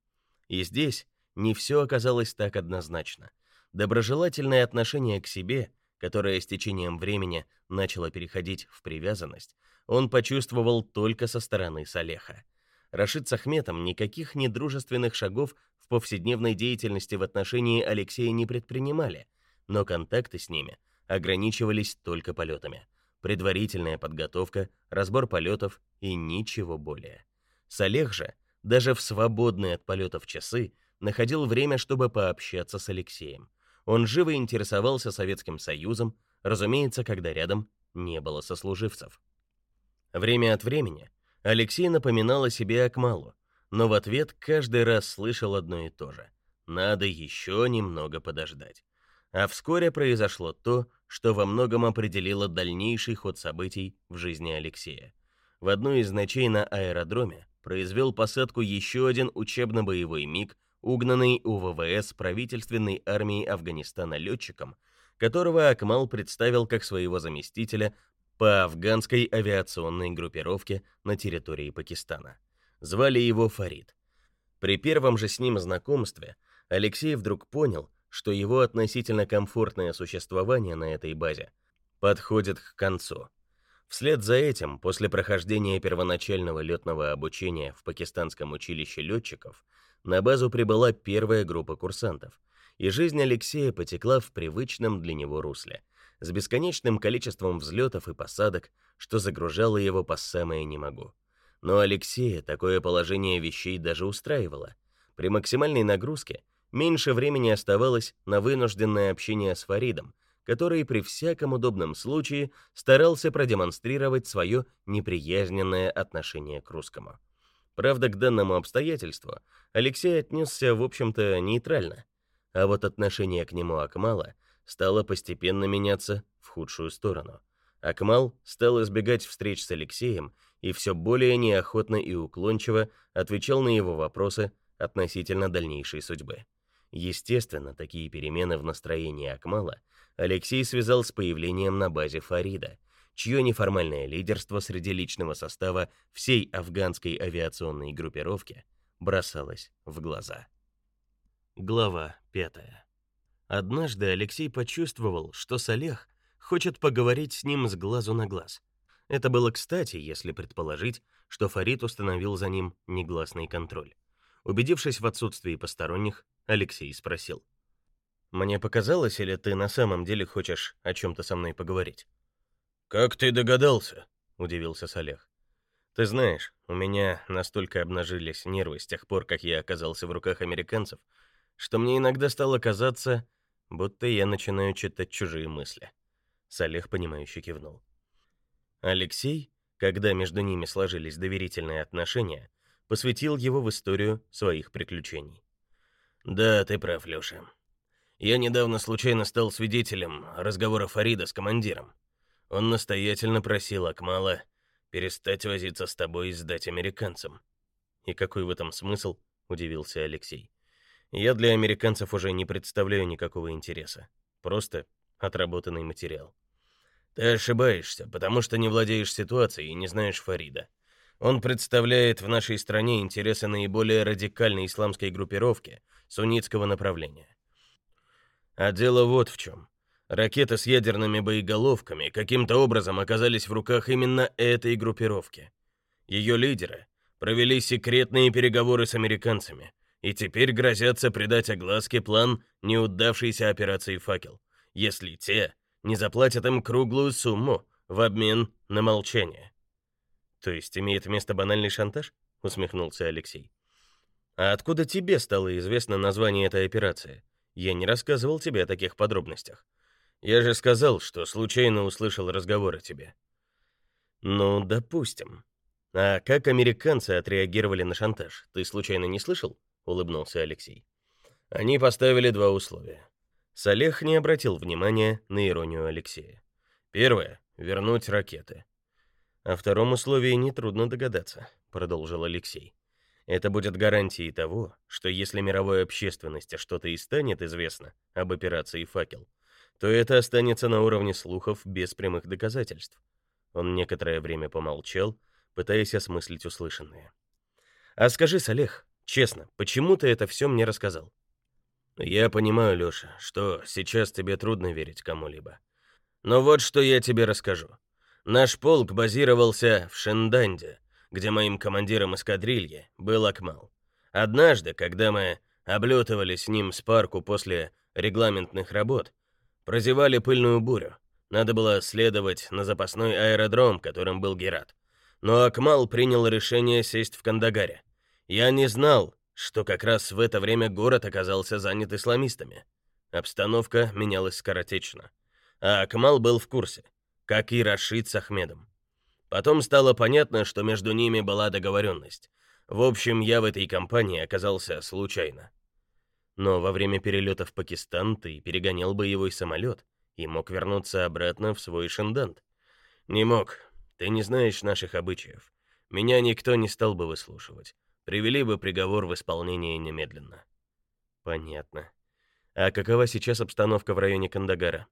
И здесь не все оказалось так однозначно. Доброжелательное отношение к себе, которое с течением времени начало переходить в привязанность, он почувствовал только со стороны Салеха. Рашид с Ахметом никаких недружественных шагов в повседневной деятельности в отношении Алексея не предпринимали, но контакты с ними ограничивались только полетами. Предварительная подготовка, разбор полетов и ничего более. Салех же, даже в свободные от полетов часы, находил время, чтобы пообщаться с Алексеем. Он живо интересовался Советским Союзом, разумеется, когда рядом не было сослуживцев. Время от времени Алексей напоминал о себе Акмалу, но в ответ каждый раз слышал одно и то же. Надо еще немного подождать. А вскоре произошло то, что во многом определило дальнейший ход событий в жизни Алексея. В одной из ночей на аэродроме произвел посадку еще один учебно-боевой МиГ угнанный у ВВС правительственной армией Афганистана летчиком, которого Акмал представил как своего заместителя по афганской авиационной группировке на территории Пакистана. Звали его Фарид. При первом же с ним знакомстве Алексей вдруг понял, что его относительно комфортное существование на этой базе подходит к концу. Вслед за этим, после прохождения первоначального летного обучения в пакистанском училище летчиков, на базу прибыла первая группа курсантов, и жизнь Алексея потекла в привычном для него русле, с бесконечным количеством взлетов и посадок, что загружало его по самое не могу. Но Алексея такое положение вещей даже устраивало. При максимальной нагрузке меньше времени оставалось на вынужденное общение с Фаридом, который при всяком удобном случае старался продемонстрировать свое неприязненное отношение к русскому. Правда, к данному обстоятельству Алексей отнесся, в общем-то, нейтрально, а вот отношение к нему Акмала стало постепенно меняться в худшую сторону. Акмал стал избегать встреч с Алексеем и все более неохотно и уклончиво отвечал на его вопросы относительно дальнейшей судьбы. Естественно, такие перемены в настроении Акмала Алексей связал с появлением на базе Фарида, чье неформальное лидерство среди личного состава всей афганской авиационной группировки бросалось в глаза. Глава 5. Однажды Алексей почувствовал, что Салех хочет поговорить с ним с глазу на глаз. Это было кстати, если предположить, что Фарид установил за ним негласный контроль. Убедившись в отсутствии посторонних, Алексей спросил: "Мне показалось, или ты на самом деле хочешь о чем то со мной поговорить?" "Как ты догадался?" удивился Салех. "Ты знаешь, у меня настолько обнажились нервы с тех пор, как я оказался в руках американцев, что мне иногда стало казаться, будто я начинаю читать чужие мысли". Салех понимающе кивнул. Алексей, когда между ними сложились доверительные отношения, посвятил его в историю своих приключений. Да, ты прав, Лёша. Я недавно случайно стал свидетелем разговора Фарида с командиром. Он настоятельно просил Акмала перестать возиться с тобой и сдать американцам. И какой в этом смысл? удивился Алексей. Я для американцев уже не представляю никакого интереса. Просто отработанный материал. Ты ошибаешься, потому что не владеешь ситуацией и не знаешь Фарида. Он представляет в нашей стране интересы наиболее радикальной исламской группировки суннитского направления. А дело вот в чем. Ракеты с ядерными боеголовками каким-то образом оказались в руках именно этой группировки. Ее лидеры провели секретные переговоры с американцами и теперь грозятся придать огласке план неудавшейся операции «Факел», если те не заплатят им круглую сумму в обмен на молчание. То есть имеет место банальный шантаж? усмехнулся Алексей. А откуда тебе стало известно название этой операции? Я не рассказывал тебе о таких подробностях. Я же сказал, что случайно услышал разговор о тебе. Ну, допустим. А как американцы отреагировали на шантаж? Ты случайно не слышал? улыбнулся Алексей. Они поставили два условия. Салех не обратил внимания на иронию Алексея. Первое вернуть ракеты. О втором условии нетрудно догадаться, продолжил Алексей. Это будет гарантией того, что если мировой общественности что-то и станет известно об операции Факел, то это останется на уровне слухов без прямых доказательств. Он некоторое время помолчал, пытаясь осмыслить услышанное. А скажи, Салех, честно, почему ты это все мне рассказал? Я понимаю, Лёша, что сейчас тебе трудно верить кому-либо. Но вот что я тебе расскажу. Наш полк базировался в Шенданде, где моим командиром эскадрильи был Акмал. Однажды, когда мы облетывали с ним с парку после регламентных работ, прозевали пыльную бурю. Надо было следовать на запасной аэродром, которым был Герат. Но Акмал принял решение сесть в Кандагаре. Я не знал, что как раз в это время город оказался занят исламистами. Обстановка менялась скоротечно. А Акмал был в курсе как и Рашид с Ахмедом. Потом стало понятно, что между ними была договоренность. В общем, я в этой компании оказался случайно. Но во время перелета в Пакистан ты перегонял боевой самолет и мог вернуться обратно в свой шендант. Не мог. Ты не знаешь наших обычаев. Меня никто не стал бы выслушивать. Привели бы приговор в исполнение немедленно. Понятно. А какова сейчас обстановка в районе Кандагара?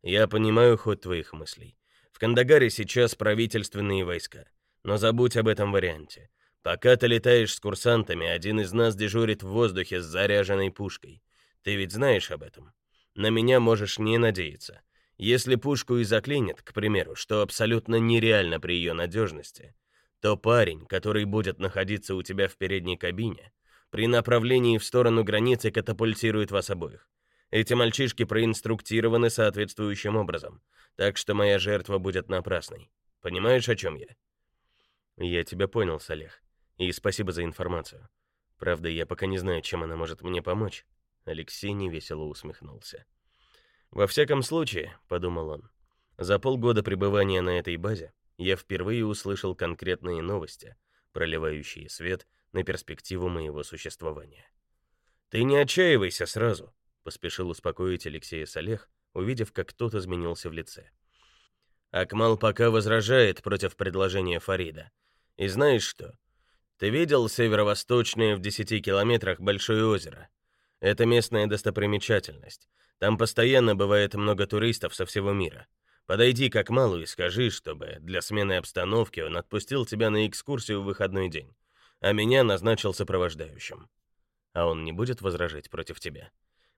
Я понимаю ход твоих мыслей. В Кандагаре сейчас правительственные войска. Но забудь об этом варианте. Пока ты летаешь с курсантами, один из нас дежурит в воздухе с заряженной пушкой. Ты ведь знаешь об этом. На меня можешь не надеяться. Если пушку и заклинит, к примеру, что абсолютно нереально при ее надежности, то парень, который будет находиться у тебя в передней кабине, при направлении в сторону границы катапультирует вас обоих. Эти мальчишки проинструктированы соответствующим образом, так что моя жертва будет напрасной. Понимаешь, о чем я? Я тебя понял, Салех. И спасибо за информацию. Правда, я пока не знаю, чем она может мне помочь. Алексей невесело усмехнулся. Во всяком случае, подумал он, за полгода пребывания на этой базе я впервые услышал конкретные новости, проливающие свет на перспективу моего существования. Ты не отчаивайся сразу, поспешил успокоить Алексея Салех, увидев, как тот изменился в лице. Акмал пока возражает против предложения Фарида. И знаешь что? Ты видел северо-восточное в 10 километрах большое озеро? Это местная достопримечательность. Там постоянно бывает много туристов со всего мира. Подойди к Акмалу и скажи, чтобы для смены обстановки он отпустил тебя на экскурсию в выходной день, а меня назначил сопровождающим. А он не будет возражать против тебя?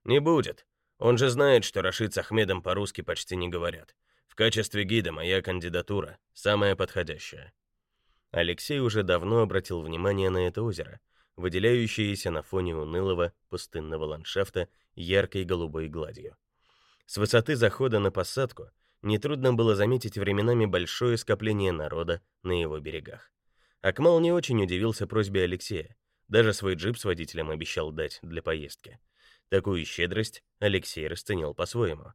Не будет. Он же знает, что Рашид с Ахмедом по-русски почти не говорят. В качестве гида моя кандидатура самая подходящая. Алексей уже давно обратил внимание на это озеро, выделяющееся на фоне унылого пустынного ландшафта яркой голубой гладью. С высоты захода на посадку нетрудно было заметить временами большое скопление народа на его берегах. Акмал не очень удивился просьбе Алексея, даже свой джип с водителем обещал дать для поездки. Такую щедрость Алексей расценил по-своему.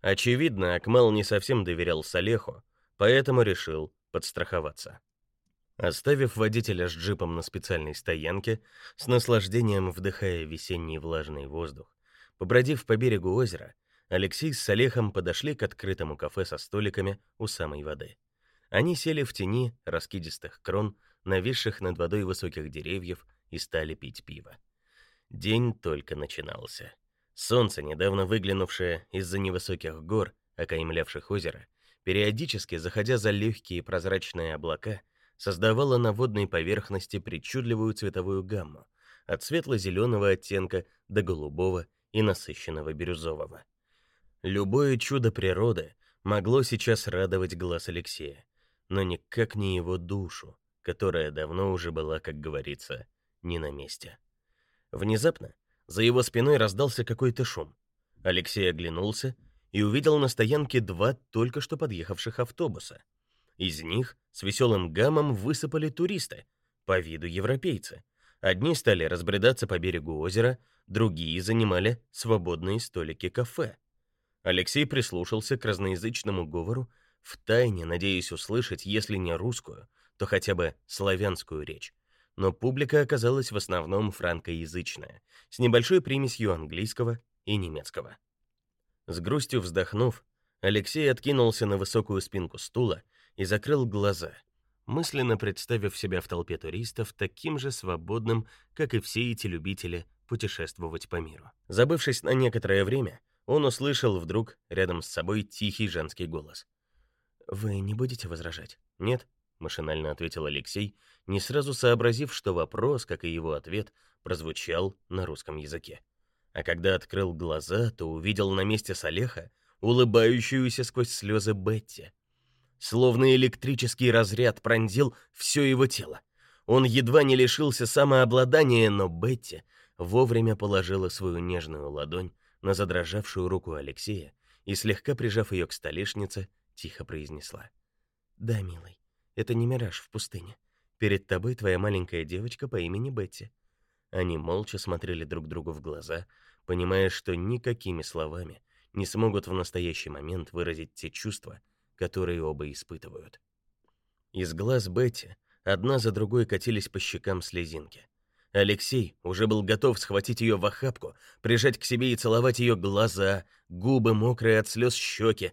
Очевидно, Акмал не совсем доверял Салеху, поэтому решил подстраховаться. Оставив водителя с джипом на специальной стоянке, с наслаждением вдыхая весенний влажный воздух, побродив по берегу озера, Алексей с Салехом подошли к открытому кафе со столиками у самой воды. Они сели в тени раскидистых крон, нависших над водой высоких деревьев, и стали пить пиво. День только начинался. Солнце, недавно выглянувшее из-за невысоких гор, окаймлявших озеро, периодически заходя за легкие прозрачные облака, создавала на водной поверхности причудливую цветовую гамму, от светло-зеленого оттенка до голубого и насыщенного бирюзового. Любое чудо природы могло сейчас радовать глаз Алексея, но никак не его душу, которая давно уже была, как говорится, не на месте. Внезапно за его спиной раздался какой-то шум. Алексей оглянулся и увидел на стоянке два только что подъехавших автобуса. Из них с веселым гамом высыпали туристы, по виду европейцы. Одни стали разбредаться по берегу озера, другие занимали свободные столики кафе. Алексей прислушался к разноязычному говору, втайне надеясь услышать, если не русскую, то хотя бы славянскую речь. Но публика оказалась в основном франкоязычная, с небольшой примесью английского и немецкого. С грустью вздохнув, Алексей откинулся на высокую спинку стула и закрыл глаза, мысленно представив себя в толпе туристов таким же свободным, как и все эти любители путешествовать по миру. Забывшись на некоторое время, он услышал вдруг рядом с собой тихий женский голос. «Вы не будете возражать?» «Нет», — машинально ответил Алексей, не сразу сообразив, что вопрос, как и его ответ, прозвучал на русском языке. А когда открыл глаза, то увидел на месте Салеха улыбающуюся сквозь слезы Бетти. Словно электрический разряд пронзил все его тело. Он едва не лишился самообладания, но Бетти вовремя положила свою нежную ладонь на задрожавшую руку Алексея и, слегка прижав ее к столешнице, тихо произнесла. «Да, милый, это не мираж в пустыне. Перед тобой твоя маленькая девочка по имени Бетти». Они молча смотрели друг другу в глаза, понимая, что никакими словами не смогут в настоящий момент выразить те чувства, которые оба испытывают. Из глаз Бетти одна за другой катились по щекам слезинки. Алексей уже был готов схватить ее в охапку, прижать к себе и целовать ее глаза, губы мокрые от слез щеки.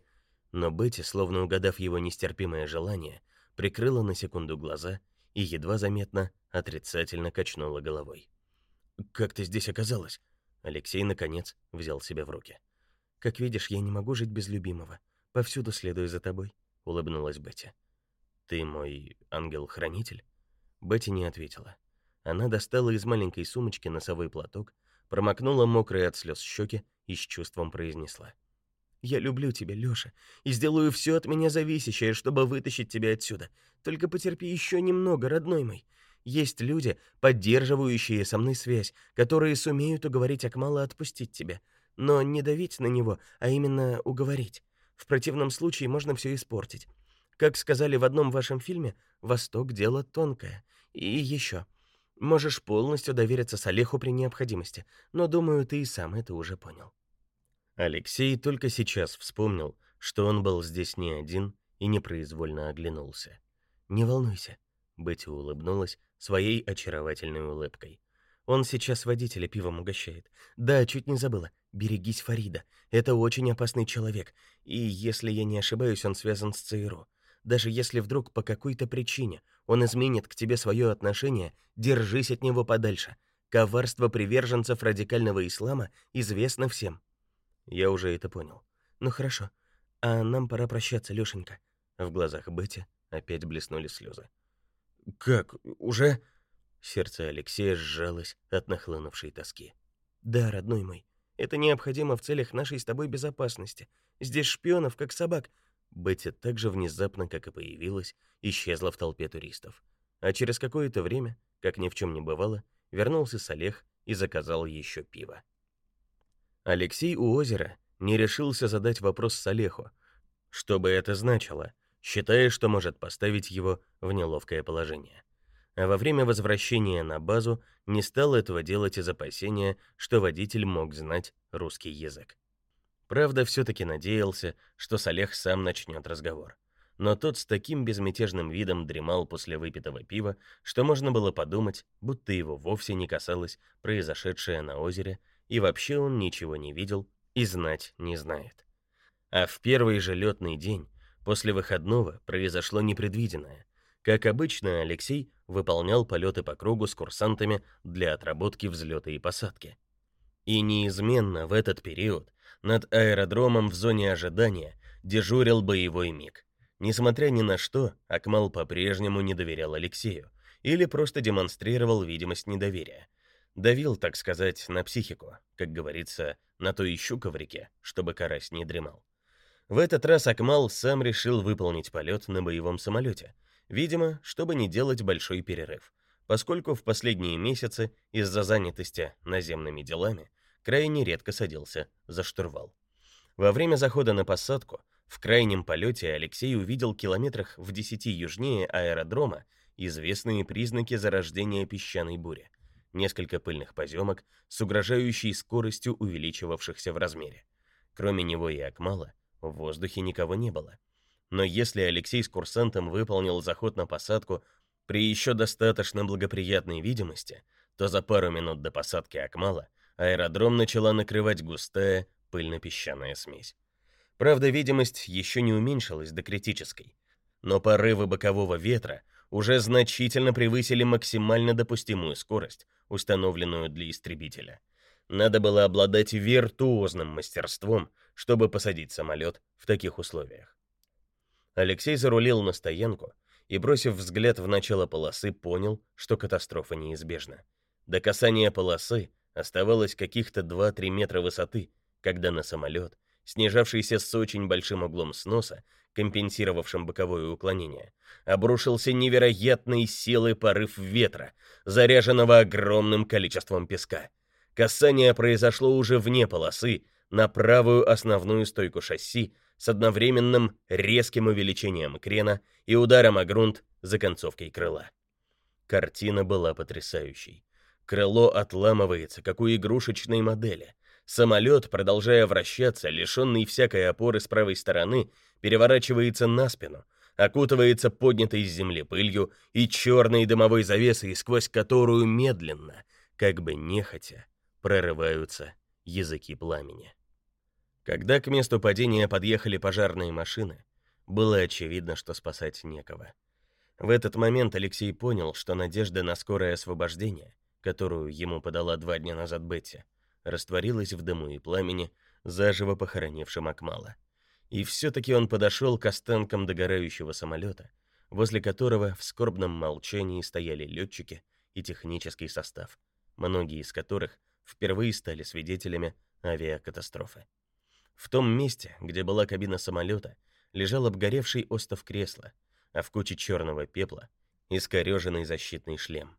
Но Бетти, словно угадав его нестерпимое желание, прикрыла на секунду глаза и едва заметно отрицательно качнула головой. «Как ты здесь оказалась?» Алексей, наконец, взял себя в руки. «Как видишь, я не могу жить без любимого. Повсюду следую за тобой, улыбнулась Бетти. Ты мой ангел-хранитель? Бетти не ответила. Она достала из маленькой сумочки носовой платок, промокнула мокрые от слез щеки и с чувством произнесла: "Я люблю тебя, Лёша, и сделаю все от меня зависящее, чтобы вытащить тебя отсюда. Только потерпи еще немного, родной мой. Есть люди, поддерживающие со мной связь, которые сумеют уговорить Акмала отпустить тебя, но не давить на него, а именно уговорить. В противном случае можно все испортить. Как сказали в одном вашем фильме, Восток дело тонкое. И еще. Можешь полностью довериться Салеху при необходимости, но думаю, ты и сам это уже понял. Алексей только сейчас вспомнил, что он был здесь не один и непроизвольно оглянулся. Не волнуйся, Бетти улыбнулась своей очаровательной улыбкой. Он сейчас водителя пивом угощает. Да, чуть не забыла. Берегись Фарида. Это очень опасный человек. И если я не ошибаюсь, он связан с ЦРУ. Даже если вдруг по какой-то причине он изменит к тебе свое отношение, держись от него подальше. Коварство приверженцев радикального ислама известно всем. Я уже это понял. Ну хорошо. А нам пора прощаться, Лёшенька. В глазах Бетти опять блеснули слезы. Как? Уже? Сердце Алексея сжалось от нахлынувшей тоски. Да, родной мой, это необходимо в целях нашей с тобой безопасности. Здесь шпионов как собак. Бетти так же внезапно, как и появилась, исчезла в толпе туристов. А через какое-то время, как ни в чем не бывало, вернулся Салех и заказал еще пиво. Алексей у озера не решился задать вопрос Салеху, что бы это значило, считая, что может поставить его в неловкое положение. А во время возвращения на базу не стал этого делать из опасения, что водитель мог знать русский язык. Правда, все таки надеялся, что Салех сам начнет разговор. Но тот с таким безмятежным видом дремал после выпитого пива, что можно было подумать, будто его вовсе не касалось произошедшее на озере, и вообще он ничего не видел и знать не знает. А в первый же летный день После выходного произошло непредвиденное. Как обычно, Алексей выполнял полеты по кругу с курсантами для отработки взлета и посадки. И неизменно в этот период над аэродромом в зоне ожидания дежурил боевой миг. Несмотря ни на что, Акмал по-прежнему не доверял Алексею или просто демонстрировал видимость недоверия. Давил, так сказать, на психику, как говорится, на то и щука в реке, чтобы карась не дремал. В этот раз Акмал сам решил выполнить полет на боевом самолете, видимо, чтобы не делать большой перерыв, поскольку в последние месяцы из-за занятости наземными делами крайне редко садился за штурвал. Во время захода на посадку в крайнем полете Алексей увидел километрах в 10 южнее аэродрома известные признаки зарождения песчаной бури. Несколько пыльных поземок с угрожающей скоростью увеличивавшихся в размере. Кроме него и Акмала, в воздухе никого не было. Но если Алексей с курсантом выполнил заход на посадку при еще достаточно благоприятной видимости, то за пару минут до посадки Акмала аэродром начала накрывать густая пыльно-песчаная смесь. Правда, видимость еще не уменьшилась до критической, но порывы бокового ветра уже значительно превысили максимально допустимую скорость, установленную для истребителя. Надо было обладать виртуозным мастерством, чтобы посадить самолет в таких условиях. Алексей зарулил на стоянку и, бросив взгляд в начало полосы, понял, что катастрофа неизбежна. До касания полосы оставалось каких-то 2-3 метра высоты, когда на самолет, снижавшийся с очень большим углом сноса, компенсировавшим боковое уклонение, обрушился невероятной силы порыв ветра, заряженного огромным количеством песка. Касание произошло уже вне полосы, на правую основную стойку шасси с одновременным резким увеличением крена и ударом о грунт за концовкой крыла. Картина была потрясающей. Крыло отламывается, как у игрушечной модели. Самолет, продолжая вращаться, лишенный всякой опоры с правой стороны, переворачивается на спину, окутывается поднятой с земли пылью и черной дымовой завесой, сквозь которую медленно, как бы нехотя, прорываются языки пламени. Когда к месту падения подъехали пожарные машины, было очевидно, что спасать некого. В этот момент Алексей понял, что надежда на скорое освобождение, которую ему подала два дня назад Бетти, растворилась в дыму и пламени, заживо похоронившем Акмала. И все-таки он подошел к останкам догорающего самолета, возле которого в скорбном молчании стояли летчики и технический состав, многие из которых впервые стали свидетелями авиакатастрофы. В том месте, где была кабина самолета, лежал обгоревший остов кресла, а в куче черного пепла искореженный защитный шлем.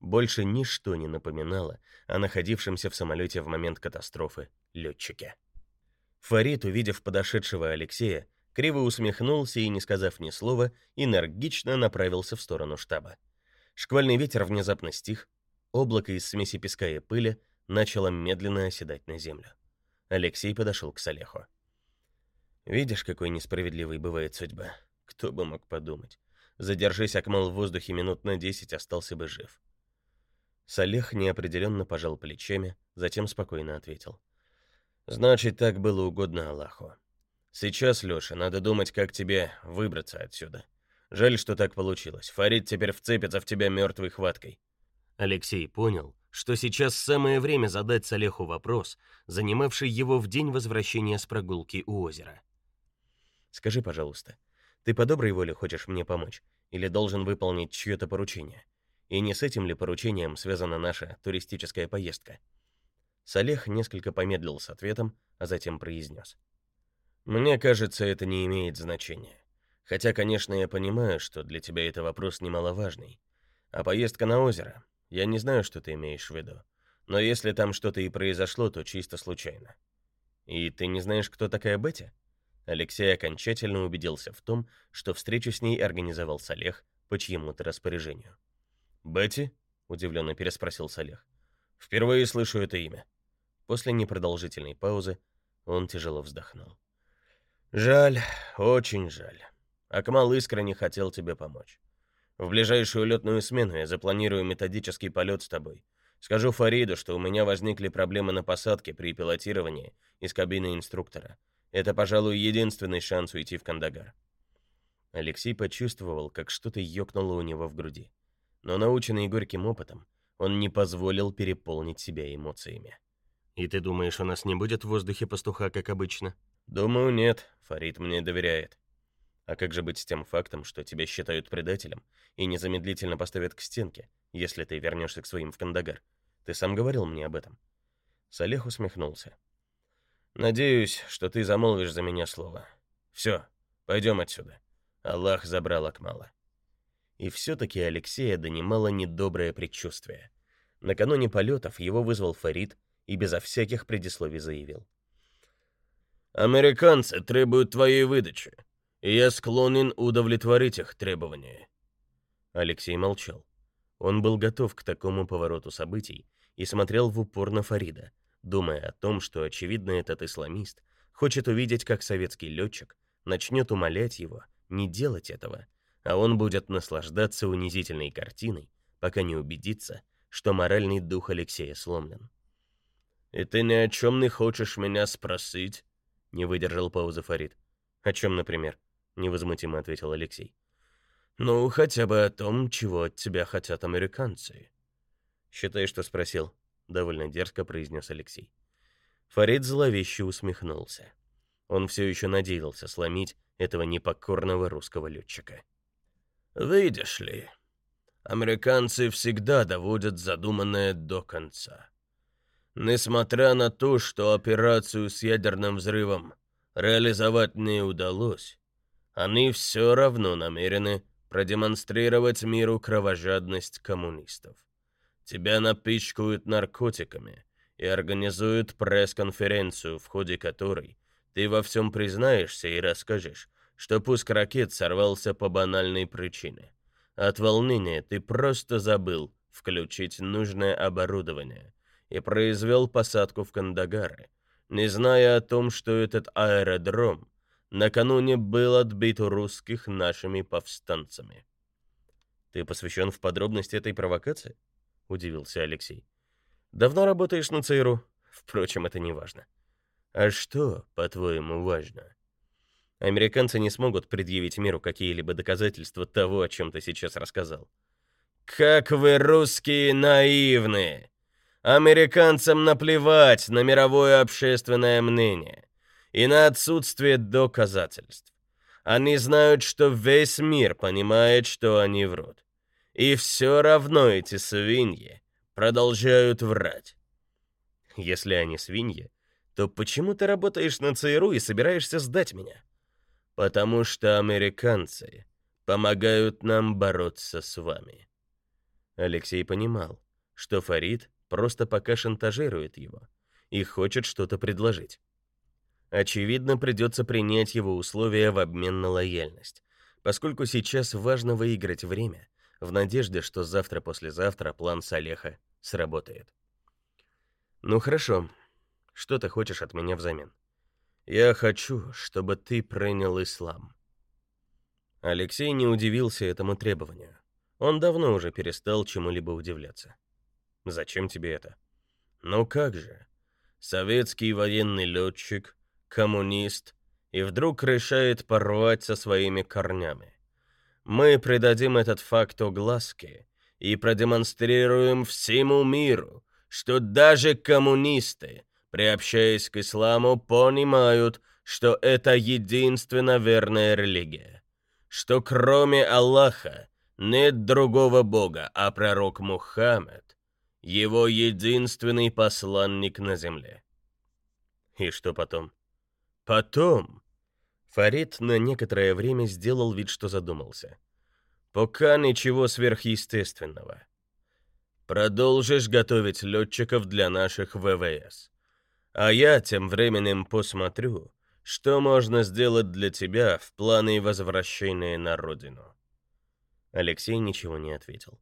Больше ничто не напоминало о находившемся в самолете в момент катастрофы летчике. Фарид, увидев подошедшего Алексея, криво усмехнулся и, не сказав ни слова, энергично направился в сторону штаба. Шквальный ветер внезапно стих, облако из смеси песка и пыли начало медленно оседать на землю. Алексей подошел к Салеху. «Видишь, какой несправедливой бывает судьба? Кто бы мог подумать? Задержись Акмал в воздухе минут на десять, остался бы жив». Салех неопределенно пожал плечами, затем спокойно ответил. «Значит, так было угодно Аллаху. Сейчас, Лёша, надо думать, как тебе выбраться отсюда. Жаль, что так получилось. Фарид теперь вцепится в тебя мертвой хваткой». Алексей понял, что сейчас самое время задать Салеху вопрос, занимавший его в день возвращения с прогулки у озера. «Скажи, пожалуйста, ты по доброй воле хочешь мне помочь или должен выполнить чье-то поручение? И не с этим ли поручением связана наша туристическая поездка?» Салех несколько помедлил с ответом, а затем произнес. «Мне кажется, это не имеет значения. Хотя, конечно, я понимаю, что для тебя это вопрос немаловажный. А поездка на озеро я не знаю, что ты имеешь в виду. Но если там что-то и произошло, то чисто случайно. И ты не знаешь, кто такая Бетти? Алексей окончательно убедился в том, что встречу с ней организовал Салех по чьему-то распоряжению. «Бетти?» — удивленно переспросил Салех. «Впервые слышу это имя». После непродолжительной паузы он тяжело вздохнул. «Жаль, очень жаль. Акмал искренне хотел тебе помочь. В ближайшую летную смену я запланирую методический полет с тобой. Скажу Фариду, что у меня возникли проблемы на посадке при пилотировании из кабины инструктора. Это, пожалуй, единственный шанс уйти в Кандагар. Алексей почувствовал, как что-то ёкнуло у него в груди. Но наученный горьким опытом, он не позволил переполнить себя эмоциями. «И ты думаешь, у нас не будет в воздухе пастуха, как обычно?» «Думаю, нет. Фарид мне доверяет. А как же быть с тем фактом, что тебя считают предателем и незамедлительно поставят к стенке, если ты вернешься к своим в Кандагар? Ты сам говорил мне об этом. Салех усмехнулся. Надеюсь, что ты замолвишь за меня слово. Все, пойдем отсюда. Аллах забрал Акмала. И все-таки Алексея донимало недоброе предчувствие. Накануне полетов его вызвал Фарид и безо всяких предисловий заявил. «Американцы требуют твоей выдачи и я склонен удовлетворить их требования. Алексей молчал. Он был готов к такому повороту событий и смотрел в упор на Фарида, думая о том, что очевидно этот исламист хочет увидеть, как советский летчик начнет умолять его не делать этого, а он будет наслаждаться унизительной картиной, пока не убедится, что моральный дух Алексея сломлен. «И ты ни о чем не хочешь меня спросить?» — не выдержал паузы Фарид. «О чем, например?» Невозмутимо ответил Алексей. Ну, хотя бы о том, чего от тебя хотят американцы. Считай, что спросил, довольно дерзко произнес Алексей. Фарид зловеще усмехнулся. Он все еще надеялся сломить этого непокорного русского летчика. Видишь ли, американцы всегда доводят задуманное до конца. Несмотря на то, что операцию с ядерным взрывом реализовать не удалось, они все равно намерены продемонстрировать миру кровожадность коммунистов. Тебя напичкают наркотиками и организуют пресс-конференцию, в ходе которой ты во всем признаешься и расскажешь, что пуск ракет сорвался по банальной причине. От волнения ты просто забыл включить нужное оборудование и произвел посадку в Кандагаре, не зная о том, что этот аэродром накануне был отбит у русских нашими повстанцами. Ты посвящен в подробности этой провокации? удивился Алексей. Давно работаешь на ЦРУ? Впрочем, это не важно. А что, по-твоему, важно? Американцы не смогут предъявить миру какие-либо доказательства того, о чем ты сейчас рассказал. Как вы русские наивные! Американцам наплевать на мировое общественное мнение и на отсутствие доказательств. Они знают, что весь мир понимает, что они врут. И все равно эти свиньи продолжают врать. Если они свиньи, то почему ты работаешь на ЦРУ и собираешься сдать меня? Потому что американцы помогают нам бороться с вами. Алексей понимал, что Фарид просто пока шантажирует его и хочет что-то предложить. Очевидно, придется принять его условия в обмен на лояльность, поскольку сейчас важно выиграть время в надежде, что завтра-послезавтра план Салеха сработает. Ну хорошо. Что ты хочешь от меня взамен? Я хочу, чтобы ты принял ислам. Алексей не удивился этому требованию. Он давно уже перестал чему-либо удивляться. Зачем тебе это? Ну как же? Советский военный летчик, коммунист и вдруг решает порвать со своими корнями. Мы придадим этот факт огласке и продемонстрируем всему миру, что даже коммунисты, приобщаясь к исламу, понимают, что это единственно верная религия, что кроме Аллаха нет другого бога, а пророк Мухаммед — его единственный посланник на земле. И что потом? Потом Фарид на некоторое время сделал вид, что задумался. Пока ничего сверхъестественного. Продолжишь готовить летчиков для наших ВВС. А я тем временем посмотрю, что можно сделать для тебя в плане возвращения на родину. Алексей ничего не ответил.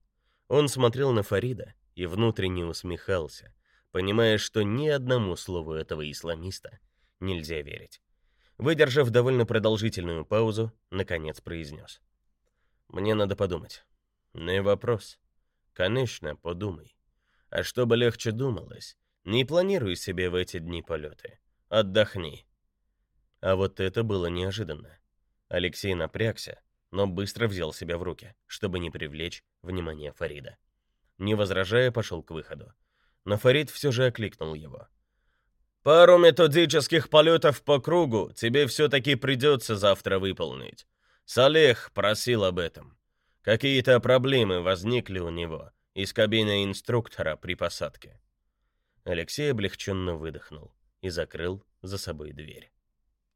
Он смотрел на Фарида и внутренне усмехался, понимая, что ни одному слову этого исламиста нельзя верить выдержав довольно продолжительную паузу, наконец произнес. «Мне надо подумать». «Не вопрос. Конечно, подумай. А чтобы легче думалось, не планируй себе в эти дни полеты. Отдохни». А вот это было неожиданно. Алексей напрягся, но быстро взял себя в руки, чтобы не привлечь внимание Фарида. Не возражая, пошел к выходу. Но Фарид все же окликнул его. Пару методических полетов по кругу тебе все-таки придется завтра выполнить. Салех просил об этом. Какие-то проблемы возникли у него из кабины инструктора при посадке. Алексей облегченно выдохнул и закрыл за собой дверь.